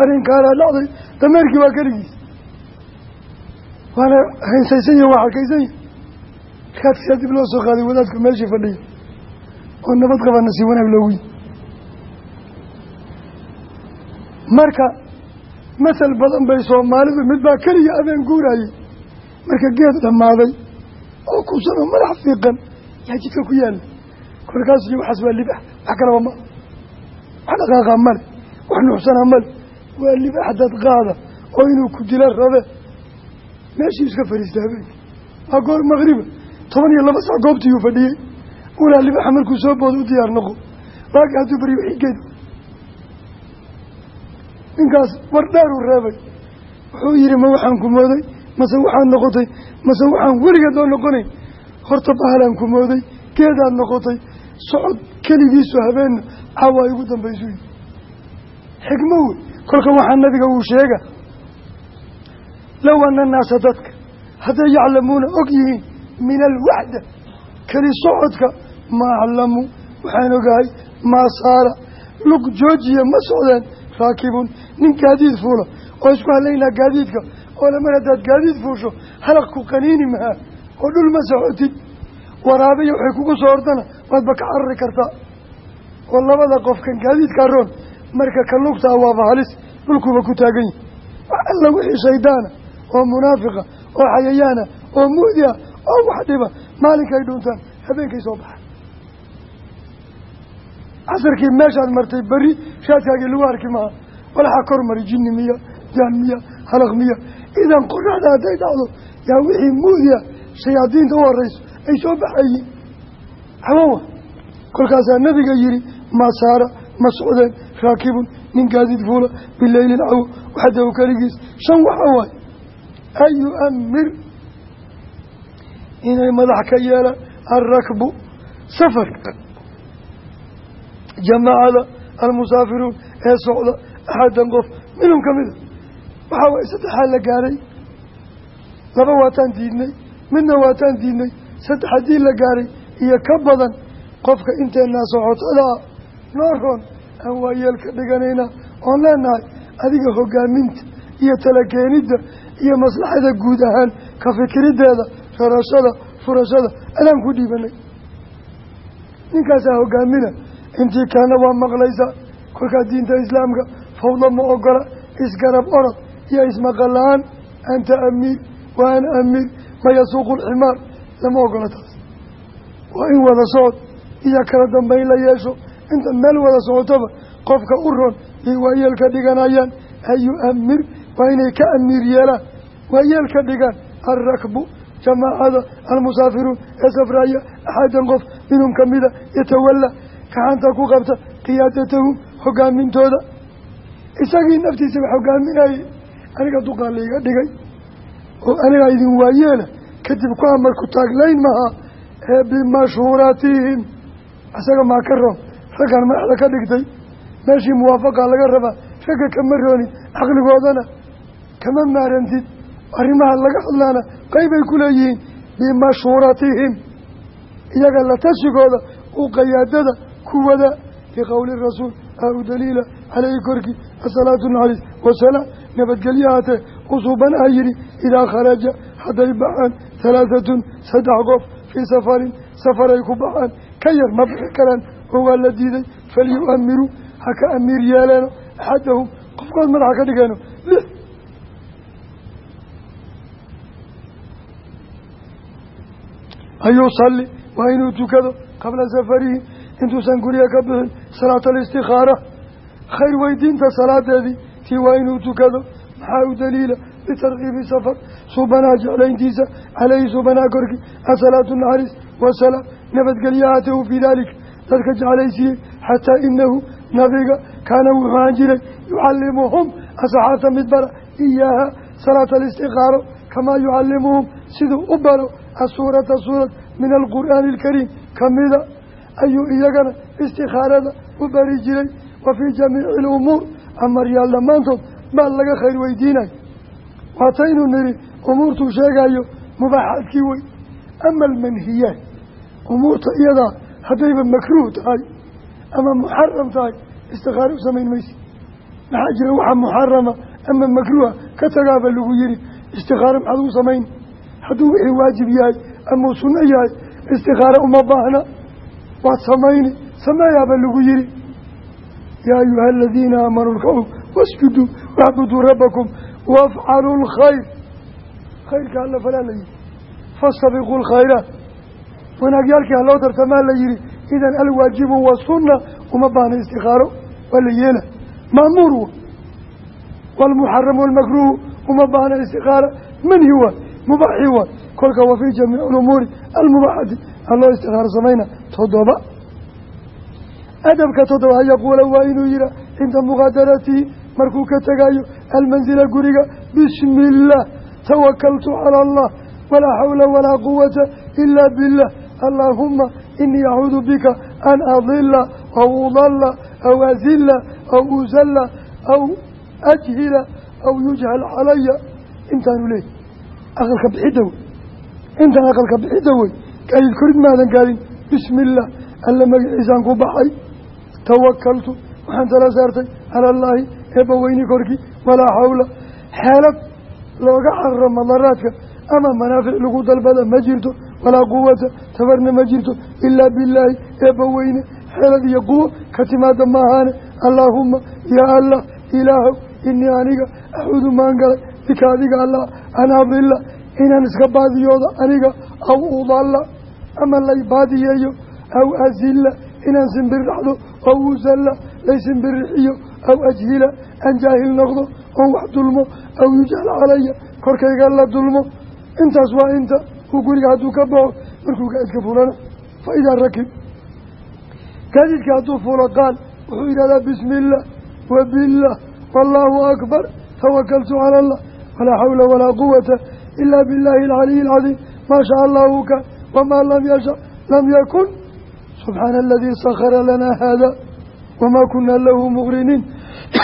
Arrinkaanaa dhacday dameerkii waa keligiis waana haysaysan yahi waa xarkaysan yahi raadkiyaa dib loo soo qaaday wadaadku meeshii fadhiya. Oo nabad qabana si wanaag loogu yi marka masal badan bay soomaalidu mid baa keliya abeen guuraayey marka geed dhammaaday oo kusan oo madax fiiqan yaa jidka ku yaalla kolkaas iyo waxaas waa libax wax kalaba ma wax dhaqaaqaa male wax nuuxsanaa male waa libax dad qaada oo inuu ku dila rabe meeshii iska fadhiista habeenki waa goor maqriba toban iyo laba sac goobtiiyuu fadhiyey ulaa libaxa markuu soo booda u diyaar noqo. Waagi hadduu baryo wixii geed. Ninkaas war dhaaruu reebay. Wuxuu yihi ma waxaan ku mooday? Mase waxaad noqotay? Mase waxaan weligeed oo noqonayn horta bahalaan ku mooday geedaad noqotay. Socod keligiisu habeenna caawa ay ugu dambaysu xikmo wey kolka waxaa nabiga uu sheega low ana naasa dadka hadday yaclamuuna og yihiin min alwaxda keli socodka ma aclamu waxaan ogahay maa saara lug joojiya ma socdeen raakibun nin gaadiid fuula oo isku halaynaa gaadiidka oo lamar haddaad gaadiid fuusho halaq ku qaniini mahaa oo dhul ma socotid waraabiya waxay kugu soo ordana waadba ka carari kartaa oo labada qofkan gaadiidka roon marka ka lugtaa waaba halis dhulkuuba ku taagan yahi wax wixii shaydaana oo munaafiqa oo xayayaana oo mu'di ah oo wax dhiba maalinkay dhuntaan habeenkay soo baxaan casarkii meeshaad martay beri shaadkaagii lagu arki maha walaxaa kor mari jinni miya jaan miya halaq miya. Idan qoraxda hadday dhacdo yaa wixii mu'diya shayaadiinta u horeyso ay soo baxayiin hawawa kolkaasaa nabiga yihi maa saara ma socdeen raakibun nin gaadiid fuula bileylin cawo waxdahu keligiis. Shan waxa waay an yu-amir inay madax ka yeelaan alrakbu safarka jamaacada almusaafiruun ee socda axadan qof minhum ka mida waxaa waay saddexaa la gaaray laba waataan diidnay midna waataan diidnay saddex haddii la gaaray iyo ka badan qofka inteenaa socotada ah noo roon aan waayeel ka dhiganaynaa oon leenahay adiga hogaaminta iyo talakeenidda iyo maslaxada guud ahaan ka fikiriddeeda rarashada furashada adaan ku dhiibanay. Ninkaasaa hogaamina intii kaana waa maqlaysaa kolkaa diinta islaamka fawda ma ogola isgarab orod iyo ismaqal la'aan anta amiir wa ana amiir ma yasuuqu lximaar lama ogola taas. Waa in wada socod iyo kala dambayn la yeesho inta meel wada socotoba qofka u ron yay waayeel ka dhiganayaan an yu-amir waa inay ka amiir yeelaan waayeel ka dhigaan alrakbu jamaacada almusaafiruun ee safraaya axadan qof minhum kamida yatawalla gacanta ku qabta qiyaadatahum hogaamintooda isagii naftiisa wax hogaaminayay aniga duqaa laiga dhigay oo anigaa idin waayeela kadib ku amar ku taaglayn maha ee bimashhuuratihim isaga maa ka roon raggan madaxda ka dhigtay meeshii muwaafaqaa laga rabaa ragga kama roonin caqligoodana kama maarantid arrimaha laga hadlaana qeybay ku leeyihiin bimashhuuratihim iyaga la tashigooda u qayaadada kuwada liqowli rasuul aa u daliila caleyhi korkii asalaatu naxariis wasalaam nabadgelyo haatee usuubanaha yidhi idaa kharaja hadday baxaan halaahatun saddex qof fii safarin safaray ku baxaan ka yar ma bixi karaan oo waa la diiday falyu-amiruu ha ka amiir yeeleeno axadahum qofkood madaxa ka dhigeeno lix ayuusalli waa inuu tukado qabla safarihi intuusan guriga ka bixin salaata alistikaara khayr weydiinta salaadeedii tii waa inuu tukado. Maxaa u daliila? Bitarkiibi safar. Suubanaha jeclayntiisa caleyhi suubanaha korkii asalaatu naxariis wasalaam nabadgelyo haatahu fii daalika. Dadka jeclaysiiyey xataa inahu nabiga kaana wuxuu ahaan jiray yucallimuhum asxaabta mid bara iyaaha salaata alistiqaaro kamaa yucallimuhum siduu u baro asuurata suurad min alqur'aani alkariim. Kamida ayuu iyagana istikhaarada u bari jiray. Wa fii jamiici alumuur. Amaryaal dhammaantood baa laga khayr weydiinayo waataynu nidhi umuurtuu sheegayo mubaaxaadkii wey ama almanhiyaat umuurta iyadaa haddayba makruuh tahay ama muxaram tahay istikaaro u samayn maysi maxaa jira waxa muxarama ama makruuha ka tagaaba lagu yihi istikaaro maxaad ugu hadduu wixii waajib yahay amau sunno yahay istikaaro uma baahna. Waad samayni. Sameeyaaba lagu yihi yaa ayuha aladiina aamanuu rkacu wasjuduu wacbuduu rabbakum wafcaluu lkhayr. Khayrka alla falaa la yihi fastabiquu lkhayraat wanaagyaalkii haloo tartamaa la yihi idan alwaajibu wasunna uma baahna istikaaro waa la yeela. Maamuur wa. Waalmuxaramu walmakruuhu uma baahna istikaara manhi waay mubaaxi waay kolka wa fii jamiici lumuuri almubaaxati. Aloo istikaaro samayna toddoba. Adabka toddoba an yaquula waa inuu yihaa cinda muqaadaratihi markuu ka tegayo almanzila guriga bismi illaah tawakaltu cala allah walaa xawla walaa quwata ilaa billah. Allaahuma inii acuudu bika an adila aw udalla aw azila aw uzalla aw ajhila aw yujhal calaya. Intaanu leeyahy aqalka bixidda wey intaan aqalka bixidda wey gaadid korid maadan gaadin. Bismi illaah alla magaciisaan ku baxay. Tawakaltu waxaan tala saartay cala allaahi eebba weyni korkii walaa xawla xeelad looga cararo madaraadka ama manaafic lagu dalbada ma jirto walaa quwata tabarna ma jirto. Ilaa billaahi eebba weyne xeelad iyo quwo ka timaada maahaane allaahuma yaa allah ilaahow inii aniga axuudu maan galay bika adiga allah an adila inaan iska baadiyooda aniga aw udalla ama lay baadiyeeyo aw azilla inaan simbirraxdo aw usalla lay simbirrixiyo aw ajhila aan jaahil noqdo oon wax dulmo aw yujhal calaya korkayga la dulmo intaas waa inta uu guriga hadduu ka baxo markuu gaadidka fulana fa idaa rakib gaadidka hadduu fulo qaal wuxuu yidhahdaa bismi illah wa billah wallaahu akbar tawakaltu cala allah walaa xawla walaa quwata ilaa billahi alcaliyi alcadiim maa shaa allahu kan wamaa lam yasha lam yakun. Subxaana aladii sakhara lanaa haada wamaa kunaa lahu muqriniin.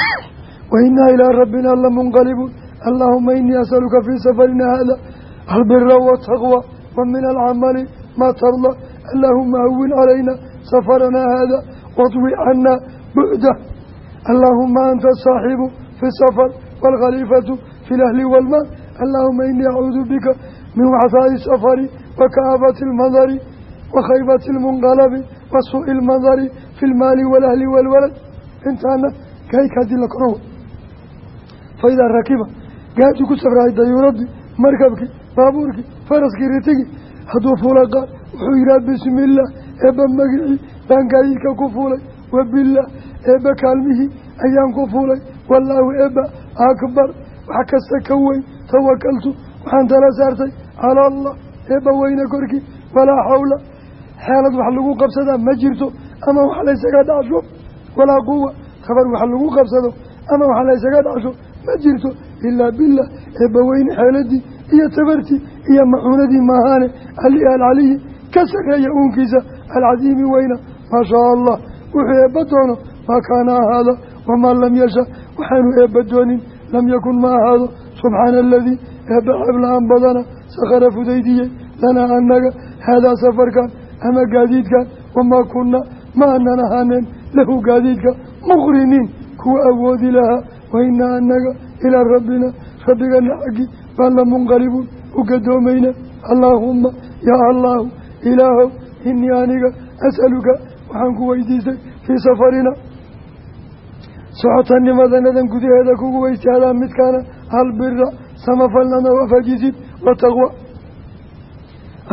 Wainaa ilaa rabbina lamunqalibuun. Allaahuma inii asaluka fii safarina hada albira wataqwa wa min alcamali maa tarda. Allaahuma hawin calayna safaranaa hada wadwi canaa bucda allaahuma anta asaaxibu fi safar waalkhaliifatu fi lahli waalmaal allaahuma inii acuudu bika min waxsaa'i safari wa ka'aabati almadari wa khaybati almunqalabi wa suu'i almadari fi lmaali waalahli waalwalad intaana gaayka haddii la koro fa idaa rakiba gaadii ku safraayay dayuuradii markabkii baabuurkii faraskii ritigii hadduu fuula qaad wuxuu yidhaha bismi illaah eebba magicii baan gaadiidka ku fuulay wabillaah eebba kaalmihii ayaan ku fuulay wallaahu eebba akbar wax kasta ka weyn tawakaltu waxaan tala saartay calaa allah eebba weyne korkii walaa xawla xeelad wax lagu qabsadaa ma jirto ama wax laysaga dhacsho walaa quwa tabar wax lagu qabsado ama wax laysaga dhacsho ma jirto. Ilaa billah eebba weyne xeeladii iyo tabartii iyo macuunadii maahaane ali alcaliyi ka sareeya uunkiisa alcadiimi weyna. Maa shaa allah wuxuu eebba doono maa kaana ahaada wamaa lam yasha. Waxaanu eebba doonin lam yakun ma ahaado subxaana aladii eebba xebla-aan badana sakhara fudaydiyey lanaa annaga haadaa safarkan ama gaadiidkan wamaa kunna ma anan ahaaneen lahu gaadiidka muqriniin kuwa awoodi lahaa wainaa annaga ilaa rabbina rabbigana xaggii baan la munqalibuun u gadoomayna allaahumma yaa allaahu ilaahow inii aniga as'aluka waxaan ku weydiistay fii safarina socotanimadanadan gudaheeda kugu weystaadaan midkaana albira samafalnana waafajisid wataqwa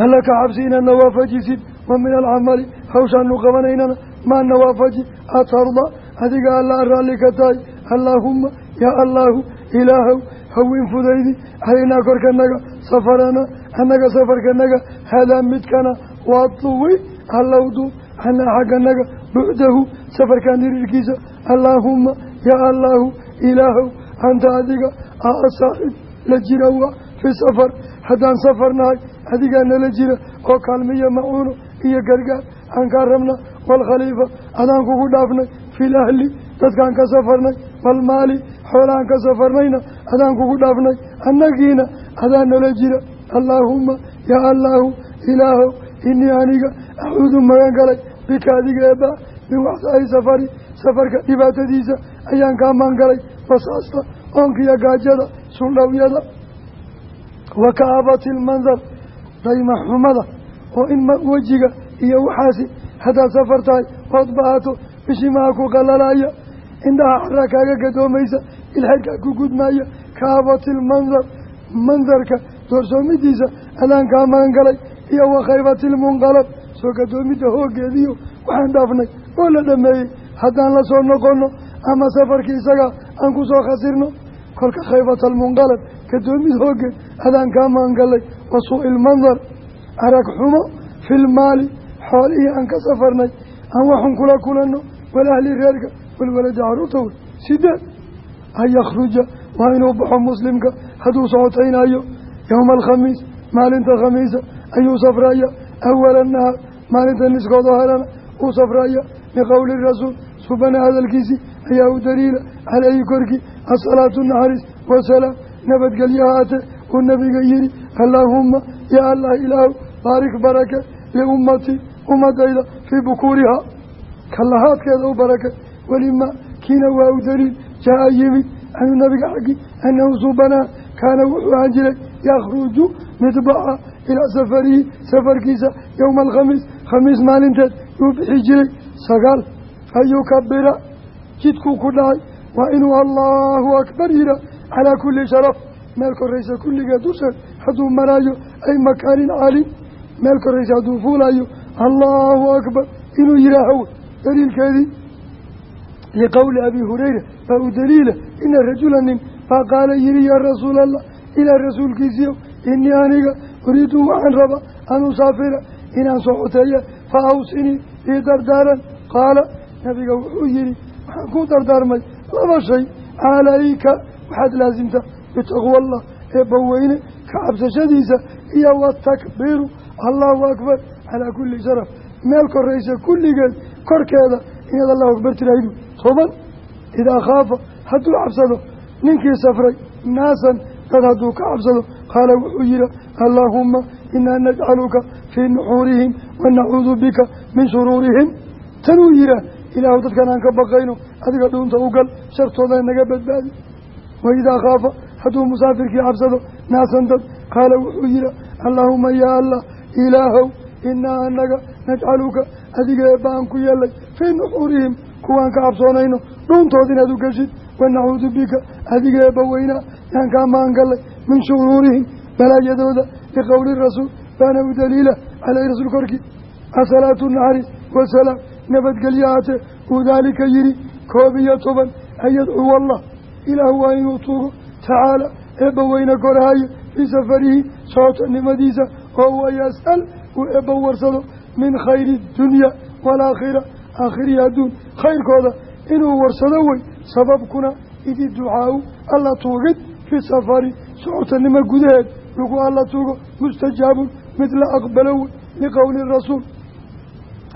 alla ka cabsi inaadna waafajisid wa min alcamali hawshaanu qabanaynana maana waafaji atarda. Adiga alla raalli ka tahay allaahumma yaa allaahu ilaahow hawin fudaydi calaynaa korkanaga safarana annaga safarkanaga haadaa midkana waatuwi allowdu canaa xagganaga bucdahu safarkan diriirkiisa allaahumma yaa allaahu ilaahow anta adiga aa saaxib la jira wa fi safar. Haddaan safar nahay adigaa nala jira. Oo kaalmiya macuuno iyo gargaar aan kaa rabna. Waalkhaliifa adaan kugu dhaafnay. Fil ahli dadkaan ka safarnay. Waalmaali xoolahaan ka safarnayna adaan kugu dhaafnay. Annagiina adaa nala jira. Allaahumma yaa allaahu ilaahow inii aniga acuudu magan galay. Bika adiga eebba min waxsaahi safari safarka dhibaatadiisa ayaan kaa maangalay wasaasta oonkiyo gaajada suldhawyada wa ka'aabati ilmandar dayma xumada oo in wejiga iyo waxaasi haddaad safar tahay ood baahato bishimaha ku qalalaya indhaha xaraa kaaga gadoomaysa ilxadkaa ku gudmaya ka'aabati ilmandar mandarka doorsoomidiisa adaan kaa maangalay iyo wa khaybati ilmunqalab soo gadoomidda hooggeediyo waxaan dhaafnay oo la dhameeyey haddaan la soo noqonno ama safarkii isagaa aan ku soo khasirno kolka khaybata almunqalab gadoomid hooggeed adaan kaa maangallay wa suu'i ilmandar arag xumo filmaali xoolihii aan ka safarnay aan waxun kula kulanno walahli reerka walwalada carruurta wey sideed an yakhruja waa inuu baxo muslimka hadduu socotaynayo yowma alkhamiis maalinta khamiisa ayuu safraya awala nahaar maalinta niskoodoo helana uu safraya liqowli rasuul subana hadalkiisii ayaa u daliila caleyhi korkii asalaatu naxariis wasalaam nabadgelyo haate uu nabiga yihi allaahumma yaa allah ilaahu baarik barake liummatii ummadayda fii bukuurihaa kallahaadkeeda u barake welima kiina waa u daliil jaa yimid anuu nabiga xaggii annahu subanaa kaana wuxuu ahaan jiray yakhruju midbaxa ilaa safarihi safarkiisa yowma alkhamiis khamiis maalinteed yuu bixi jiray sagaal ayuu kabira jidkuu ku dhacay waa inuu allahu akbar yira calaa kulli sharaf. Meel koraysa kulligeed dusheed hadduu maraayo ay makaanin caalin meel koraysa hadduu fuulayo allahu akbar inuu yihaaho daliilkeedii liqowli abi hurayra baa u daliila ina rajula nin baa qaala yihi yaa rasuula allah ilaa rasuulkiisiiyo inii aniga uriidu waxaan rabaa an usaafira inaan socoteeya fa awsinii ii dardaaran. Qaala nabiga wuxuu yihi waxaan ku dardaarmay laba shay calayka waxaad laasimta bitaqwa allah eebbaweyne ka cabsashadiisa iyo watakbiiru allahu akbar calaa kulli sharaf. Meel koraysa kulligeed korkeeda inaad allahu akbar tirahdu toban idaa khaafa hadduu cabsado ninkii safray naasan dad hadduu ka cabsado qaala wuxuu yihi allaahumma inaa najcaluka fii nuxuurihim wa nacuudu bika min shuruurihim tanuu yihaah ilaahu dadkan aan ka baqayno adiga dhuunta u gal shartooda naga badbaadi waidaa khaafa hadduu musaafirkii cabsado naasan dad qaala wuxuu yihi allaahuma yaa allah ilaahow inaa anaga najcaluka adiga eebba aan ku yeelay fii nuxuurihim kuwaan ka cabsoonayno dhuuntood inaad u geshid wanacuudu bika adiga eebba weynaa yaan kaa maangallay min shuruurihim balaayadooda liqowli rasuul baana u daliila caleyhi rasuul korkii asalaatu naxariis wasalaam nabadgelyo haatee uu daalika yihi koob iyo toban an yadcuwa allah ilaah waa inuu tuugo tacaala eebba weyne korahaya fii safarihi socotonimadiisa oo wayas'al uu eebba warsado min khayri dunya waalaakhira aakhiriya adduun khayrkooda inuu warsado wey sababkuna idi ducaau alla tuugid fi safari socotonimo gudaheed lagu alla tuugo mustajaabun mid la aqbalo wey liqowli rasuul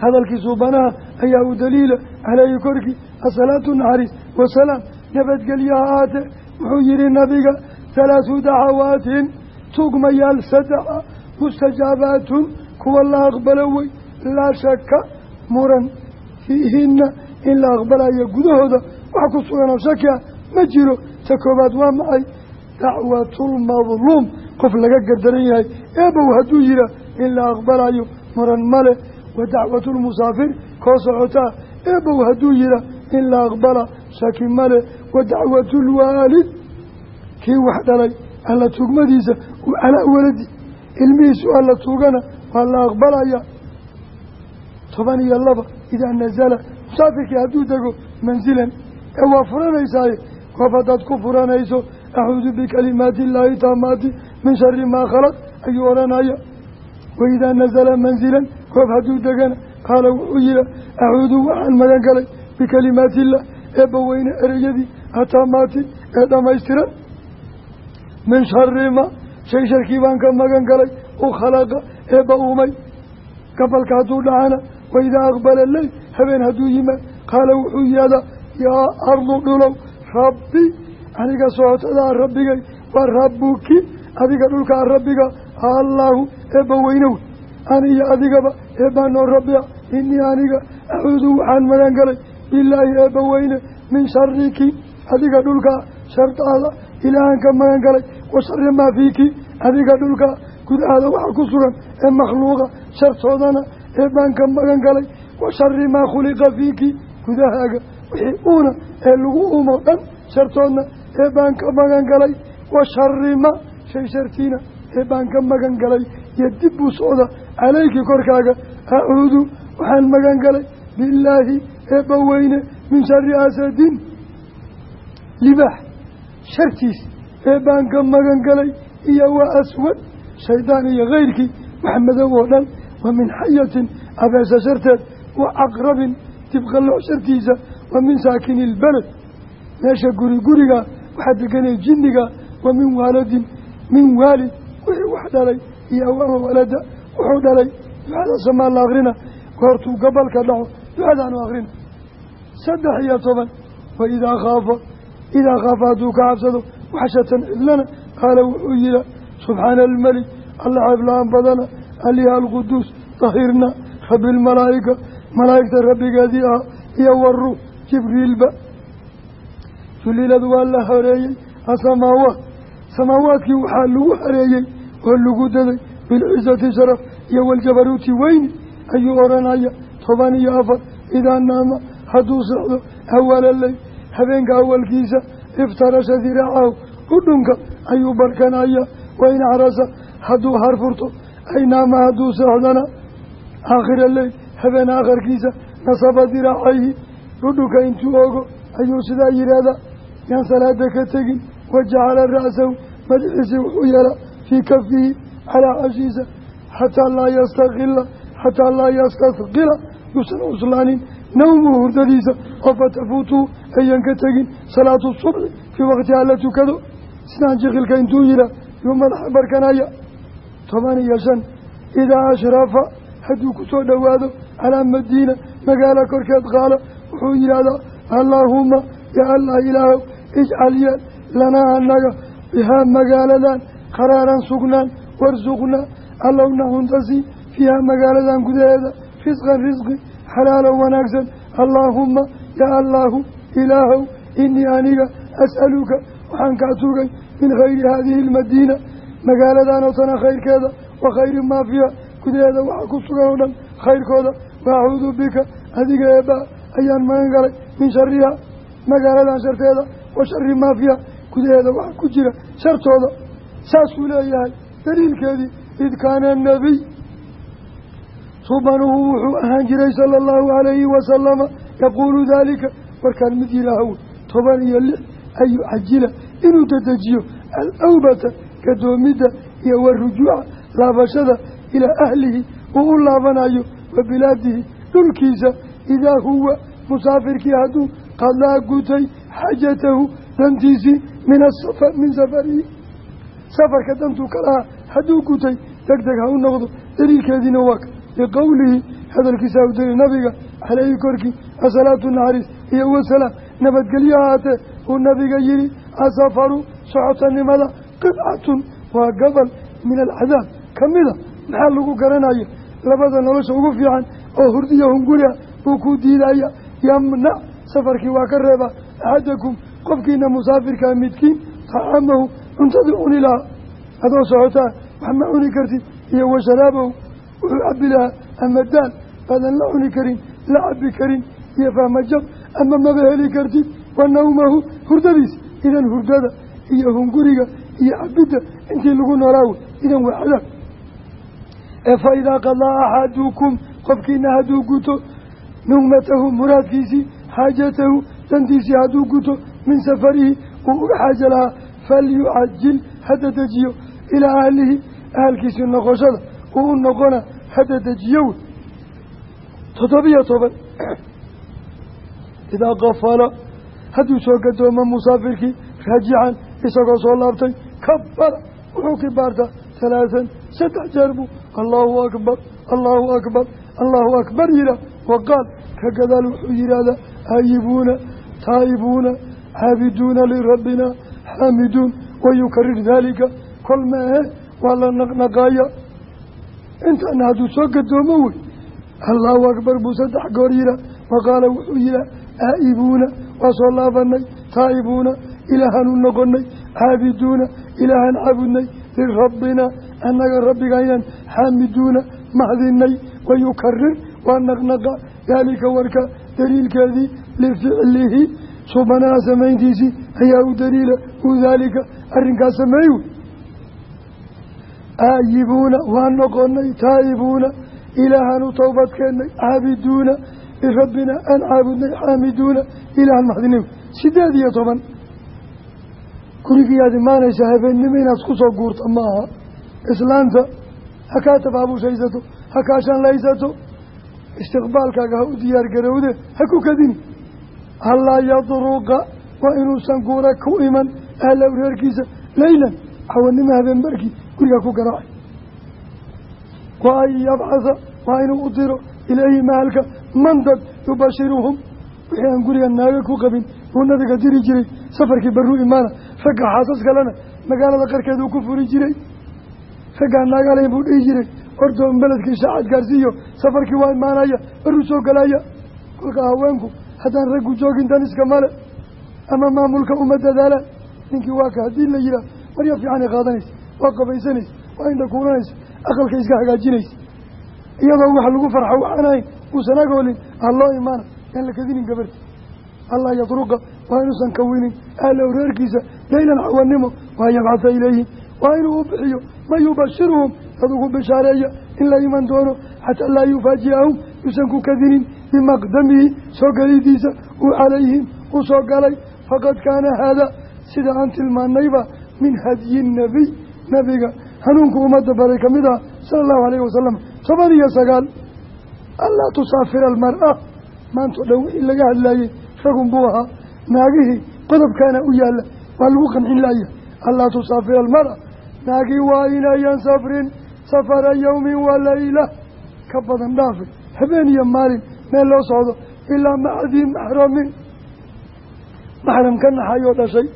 hadalkii suubanaha ayaa u daliila caleyhi korkii asalaatu naxariis wasalaam nabadgelyo ha aatee wuxuu yihi nabiga halaasu dacawaatin tugmayaal saddexa mustajaabaatun kuwa la aqbalo wey laa shaka muran fiihina in la aqbalayo gudahooda wax ku sugan oo shaki ah ma jiro. Ta koobaad waa maxay? Dacwatulmadluum qof laga gardaran yahay eebow hadduu yihaa in la aqbalayo muran male wa dacwatulmusaafir koo socotaa eebow hadduu yihaa in la aqbala shaki male wa dacwatulwaalid kii wax dhalay alla tugmadiisa u calaa waladi ilmihiisu alla tuugana waa la aqbalaya. Toban iyo laba idaa nazala musaafirkii hadduu dego mansilan ee waa furanaysaaye qof haddaad ku furanayso acuudu bikalimaati illaahi taamaati min shari maa khalaq ayuu odhanaya waidaa nazala mansilan goob hadduu degana qaala wuxuu yihi acuudu waxaan magan galay bikalimaatiillah eebba weyne ereyadii ataamaati ee dhammaystiran min shari ma shay sharkii baan ka magan galay u khalaqa eebba uumay gabalka hadduu dhacana waidaa aqbala leyl habeen hadduu yimaad qaala wuxuu yihahdaa yaa ardu dhulow rabbi aniga socotadaa rabbigay waa rabbuki adiga dhulkaa rabbiga allaahu eebba weynow. Ani iyo adigaba eebbaa noo rabbiya inii aniga acuudu waxaan magan galay bilaahi eebba weyne min shariki adiga dhulkaa shardaada ilaahan ka magan galay wa shari maa fiiki adiga dhulkaa gudahaada waxa ku sugan ee makhluuqa shartoodana eebbaan ka magan galay wa shari maa khuliqa fiiki gudahaaga wixii uuna ee lagu uumo dhan shartoodna eebbaan ka magan galay wa shari shay shartiina eebbaan ka magan galay iyo dib buu socda calayki korkaaga. Acuudu waxaan magan galay bilaahi eebba weyne min shari asadin libaax shartiis eebbaan ka magan galay iyo wa aswad shaydaan iyo kayrkii wax madow oo dhan wa min xayatin abeesa sharteed wa caqrabin dibqallooc shartiisa wa min saakini ilbeled meesha guri guriga waxaa deganay jinniga wa min waaladin min waalid wixii wax dhalay iyo awama walada wuxuu dhalay ducada samaa la akrina goortuu gabalka dhaco ducadaanu akrina saddex iyo toban wa idaa khaafa idaa khaafa hadduu ka cabsado waxshatan cidlana qaala wuxuu yiha subxaana almelik alla ceebla-aan badana aliha alquduus dahirna rabbi lmalaa'ika malaa'igta rabbigeedii ah iyo waruux jibriilba. Julilad waa la hareeyey asamaawaat samaawaadkii waxaa lagu hareeyey oo lagu daday bilcisati sharaf iyo waljabaruuti weyni ayuu odhanaya toban iyo afar idaa naama hadduu socdo awala ley habeenka awalkiisa iftarasha diraacahu udhunka ayuu barkanaya wain carasa hadduu harfurto ay naama hadduu socdana aakhira leyl habeen aakharkiisa nasaba diraacayhi dhudhunka intuu ogo ayuu sidaa yidhaahdaa. Yaan salaada ka tegin wajacala ra'sahu madaxiisi wuxuu yeelaa fii kafihi calaa cashiisa xataa laa yastaqila xataa laa yastadqila yuusan cuslaanin nawmuhu hurdadiisa oo fatafuutuu ayan ka tegin salaatu subxi fii waqtiha la tukado sidaan jiqilka intuu yihaa yuu madaxa barkanaya toban iyo shan idaa ashrafa hadduu ku soo dhowaado calaa madiina magaalo korkeed qaala wuxuu yidhaahdaa allaahuma yaa allah ilaahow ijcal yeel lanaa annaga bihaa magaaladan qaraaran sugnaan warsuqnaa allowna huntasi fiiha magaaladan gudaheeda risqan risqi xalaalo wanaagsan allaahumma yaa allaahu ilaahow inii aniga as'aluka waxaan kaa tugay min khayri haadihi almadiina magaaladan oo tana khayrkeeda wa khayri maa fiiha gudaheeda waxa ku sugan oo dhan khayrkooda wa acuudu bika adiga eebba ayaan magan galay min shariha magaaladan sharteeda wa shari maa gudaheeda waxa ku jira shartooda. Saasuu leeyahay daliilkeedii id kaana anabiy subanuhu wuxuu ahaan jiray sala allahu calayhi wasalama yaquulu daalika. Warkaan mid yihaahow toban iyo lix an yucajila inuu dedejiyo alawbata gadoomidda iyo warujuuca laabashada ilaa ahlihi. Uu u laabanayo wa bilaadihi dhulkiisa. Idaa huwa musaafirkii hadduu qadlaa gutay xaajatahu dantiisii min asafa min safarihi safarka dantuu ka lahaa hadduu gutay deg deg ha u noqdo daliilkeediina waa ka liqowlihi hadalkiisa u diri nabiga caleyhi korkii asalaatu naxariis iyo wasalaam nabadgelyo ahaatee uu nabiga yihi asafaru socotanimada qidcatun waa gobol min alcadaab kamida maxaa lagu garanaya labada nolosha ugu fiican oo hurdiya hunguriha buu ku diidaya yamnac safarkii waa ka reebaa axadakum qofkiina musaafirkaa midkiin tacaamahu cuntadii cuni lahaa. Adoo socotaa wax ma cuni kartid. Iyo washaraabahu wuxuu cabbi lahaa. Ama daal baadan la cuni karin la cabbi karin. Iyo fahmajab ama maba heli kartid. Wa nawmahu hurdadiis. Idan hurdada iyo hunguriga iyo cabidda intii lagu noolaawe idan waa cadaab ee fa idaa qadaa axadukum qofkiina hadduu guto nugmatahu muraadkiisii xaajatahu dantiisii hadduu guto min safarihi uu uga xaaja lahaa falyucajil hadda dejiyo ilaa ahlihi ahalkiisii noqoshada uu u noqona hadda dejiyo wey toddobiyo toban idaa qafala hadduu soo gadoomo musaafirkii raajican isagoo soo laabtay kabara wuxuu kibaartaa halaahan saddex jeer buu allahu akbar allahu akbar allahu akbar yihaah waqaal ka gadaal wuxuu yidhaahdaa aayibuuna taa'ibuuna caabiduuna lirabbina xaamiduun wayukarir daalika kol maahe waa la naqnaqaaya intaana hadduu soo gadoomo wey allahu akbar buu saddex goor yihaah waqaala wuxuu yihaah aa'ibuuna waa soo laabanay taa'ibuuna ilaahaan u noqonay caabiduuna ilaahaan caabudnay lirabbina annaga rabbigayaan xaamiduuna mahdinay wayukarir waa naqnaqa daalika warka daliilkeedii lificlihi subanaha samayntiisii ayaa u daliila u daalika arrinkaas sameey wey aayibuuna waa noqonay taa'ibuuna ilaahaan u towbad keennay caabiduuna lirabbina aan caabudnay xaamiduuna ilaahan mahdinay sideed iyo toban. Gurigiiaad imaanaysa habeennimo inaad ku soo guurta ma aha islaanta ha kaa tabaabushaysato ha kaa shanlaysato. Istiqbaalkaaga ha u diyaar garowde ha ku kadini allaa yadruqa waa inuusan guura ku iman ahlow reerkiisa. Leylan cawanimo habeen barkii guriga ku garaacay. Wa an yabcatha waa inuu u diro ilayhi mahalka mandad yubashiruhum. Wixii aan guriga naaga ku qabin uu nabiga diri jiray safarkii baruu imaana ragga xaasas kalena magaalada qarkeed uu ku furi jiray. Raggaa naagalayn buu dhihi jiray ordoon beledkii shaacad gaarsiiyo safarkii waa imaanaya baruu soo galaya. Kolka haweenku haddaan raggu joogin dan iska male ama maamulka uma dadaalaan ninkii waa ka haddii la yihaah marya fiicanay qaadanaysa waa qabaysanaysa waa indha kuulanaysa aqalka iska hagaajinaysa iyadoo wax lagu farxo waxaan ahayn uusan agoolin ah loo imaana yaan la kadinin gabarti allaa yatruqa waa inuusan kawinin ahlow reerkiisa leylan cawanimo waa yabcatha ilayhim waa inuu u bixiyo man yubashiruhum dad ugu bishaareeya in la iman doono xataa laa yufaaji'ahum yuusan ku kadinin bimaqdamihi soo galidiisa uu calayhim u soo galay faqad kaana haada sida aan tilmaanayba min hadyi nabiy nabiga hanuunku ummadda baray ka mid ah sala allahu alayhi wasalam toban iyo sagaal anlaa tusaafira almar-a maantao dhan wixii laga hadlaayey ragun buu ahaa naagihii qodobkaana u yaalla waa lagu qancin laaya anlaa tusaafira almara naagii waa inayan safrin safara yawmin wa layla ka badan dhaafi habeen iyo maalin meel loo socdo ilaa macdii maxramin maxram ka naxayoo dhashay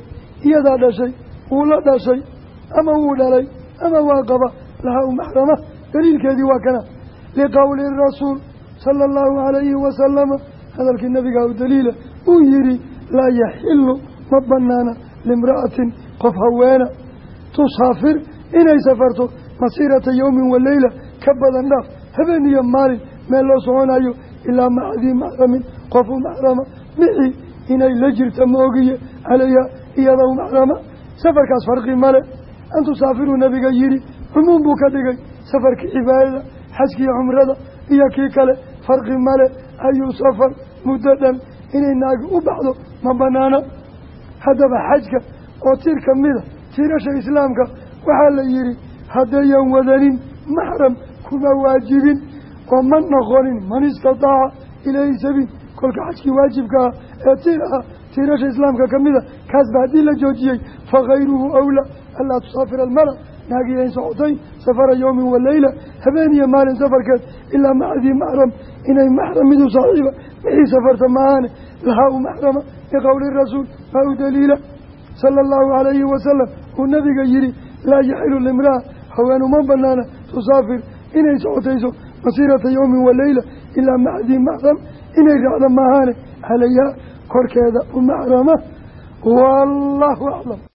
iyadaa dhashay wuu la dhashay ama wuu dhalay ama waa qaba lahaa u maxrama daliilkeedii waa kana. Liqowli rasuul sala allahu calayhi wasalama hadalkii nabigaa u daliila uu yihi laa yaxilu ma banaana limra'atin qof haweena. Tusaafir inay safarto masiirata yowmin wa leyla ka badan dhaaf habeen iyo maalin meel loo soconayo ilaa macdii maxramin qofu maxrama mixii inay la jirta ma ogiye calayha iyadau maxrama safarkaas farqi male an tusaafiruu nabiga yihi cumuum buu ka dhigay safarkii cibaadada xajkii cumrada iyo kii kale. Farqi male ayuu safar muddo dhan inay naagi u baxdo ma banaana. Haddaba xajka oo tir ka mida tiirasha islaamka waxaa la yihi haddayan wadanin maxram kuma waajibin oo ma noqonin man istataaca ilayhi sabiil. Kolka xajkii waajibka ah ee tiir ah tiirasha islaamka ka mida kaasba haddii la joojiyey fakayruhu awlaa anlaa tusaafira almara naagii ayn socotay safara yowmin wa leyla habeen iyo maalin safarkeed ilaa macdii maxram inay maxram midu saaxiiba wixii safarta maahaane lahaa u maxrama biqowli rasuul maa u daliila? Sala allahu calayhi wasalam uu nabiga yihi laa yaxilu limraa haween banaana tusaafir inay socotayso masiirata yowmin wa leyla ilaa macdii maxram inay raacda maahaane calayha korkeeda u maxrama wallaahu aclam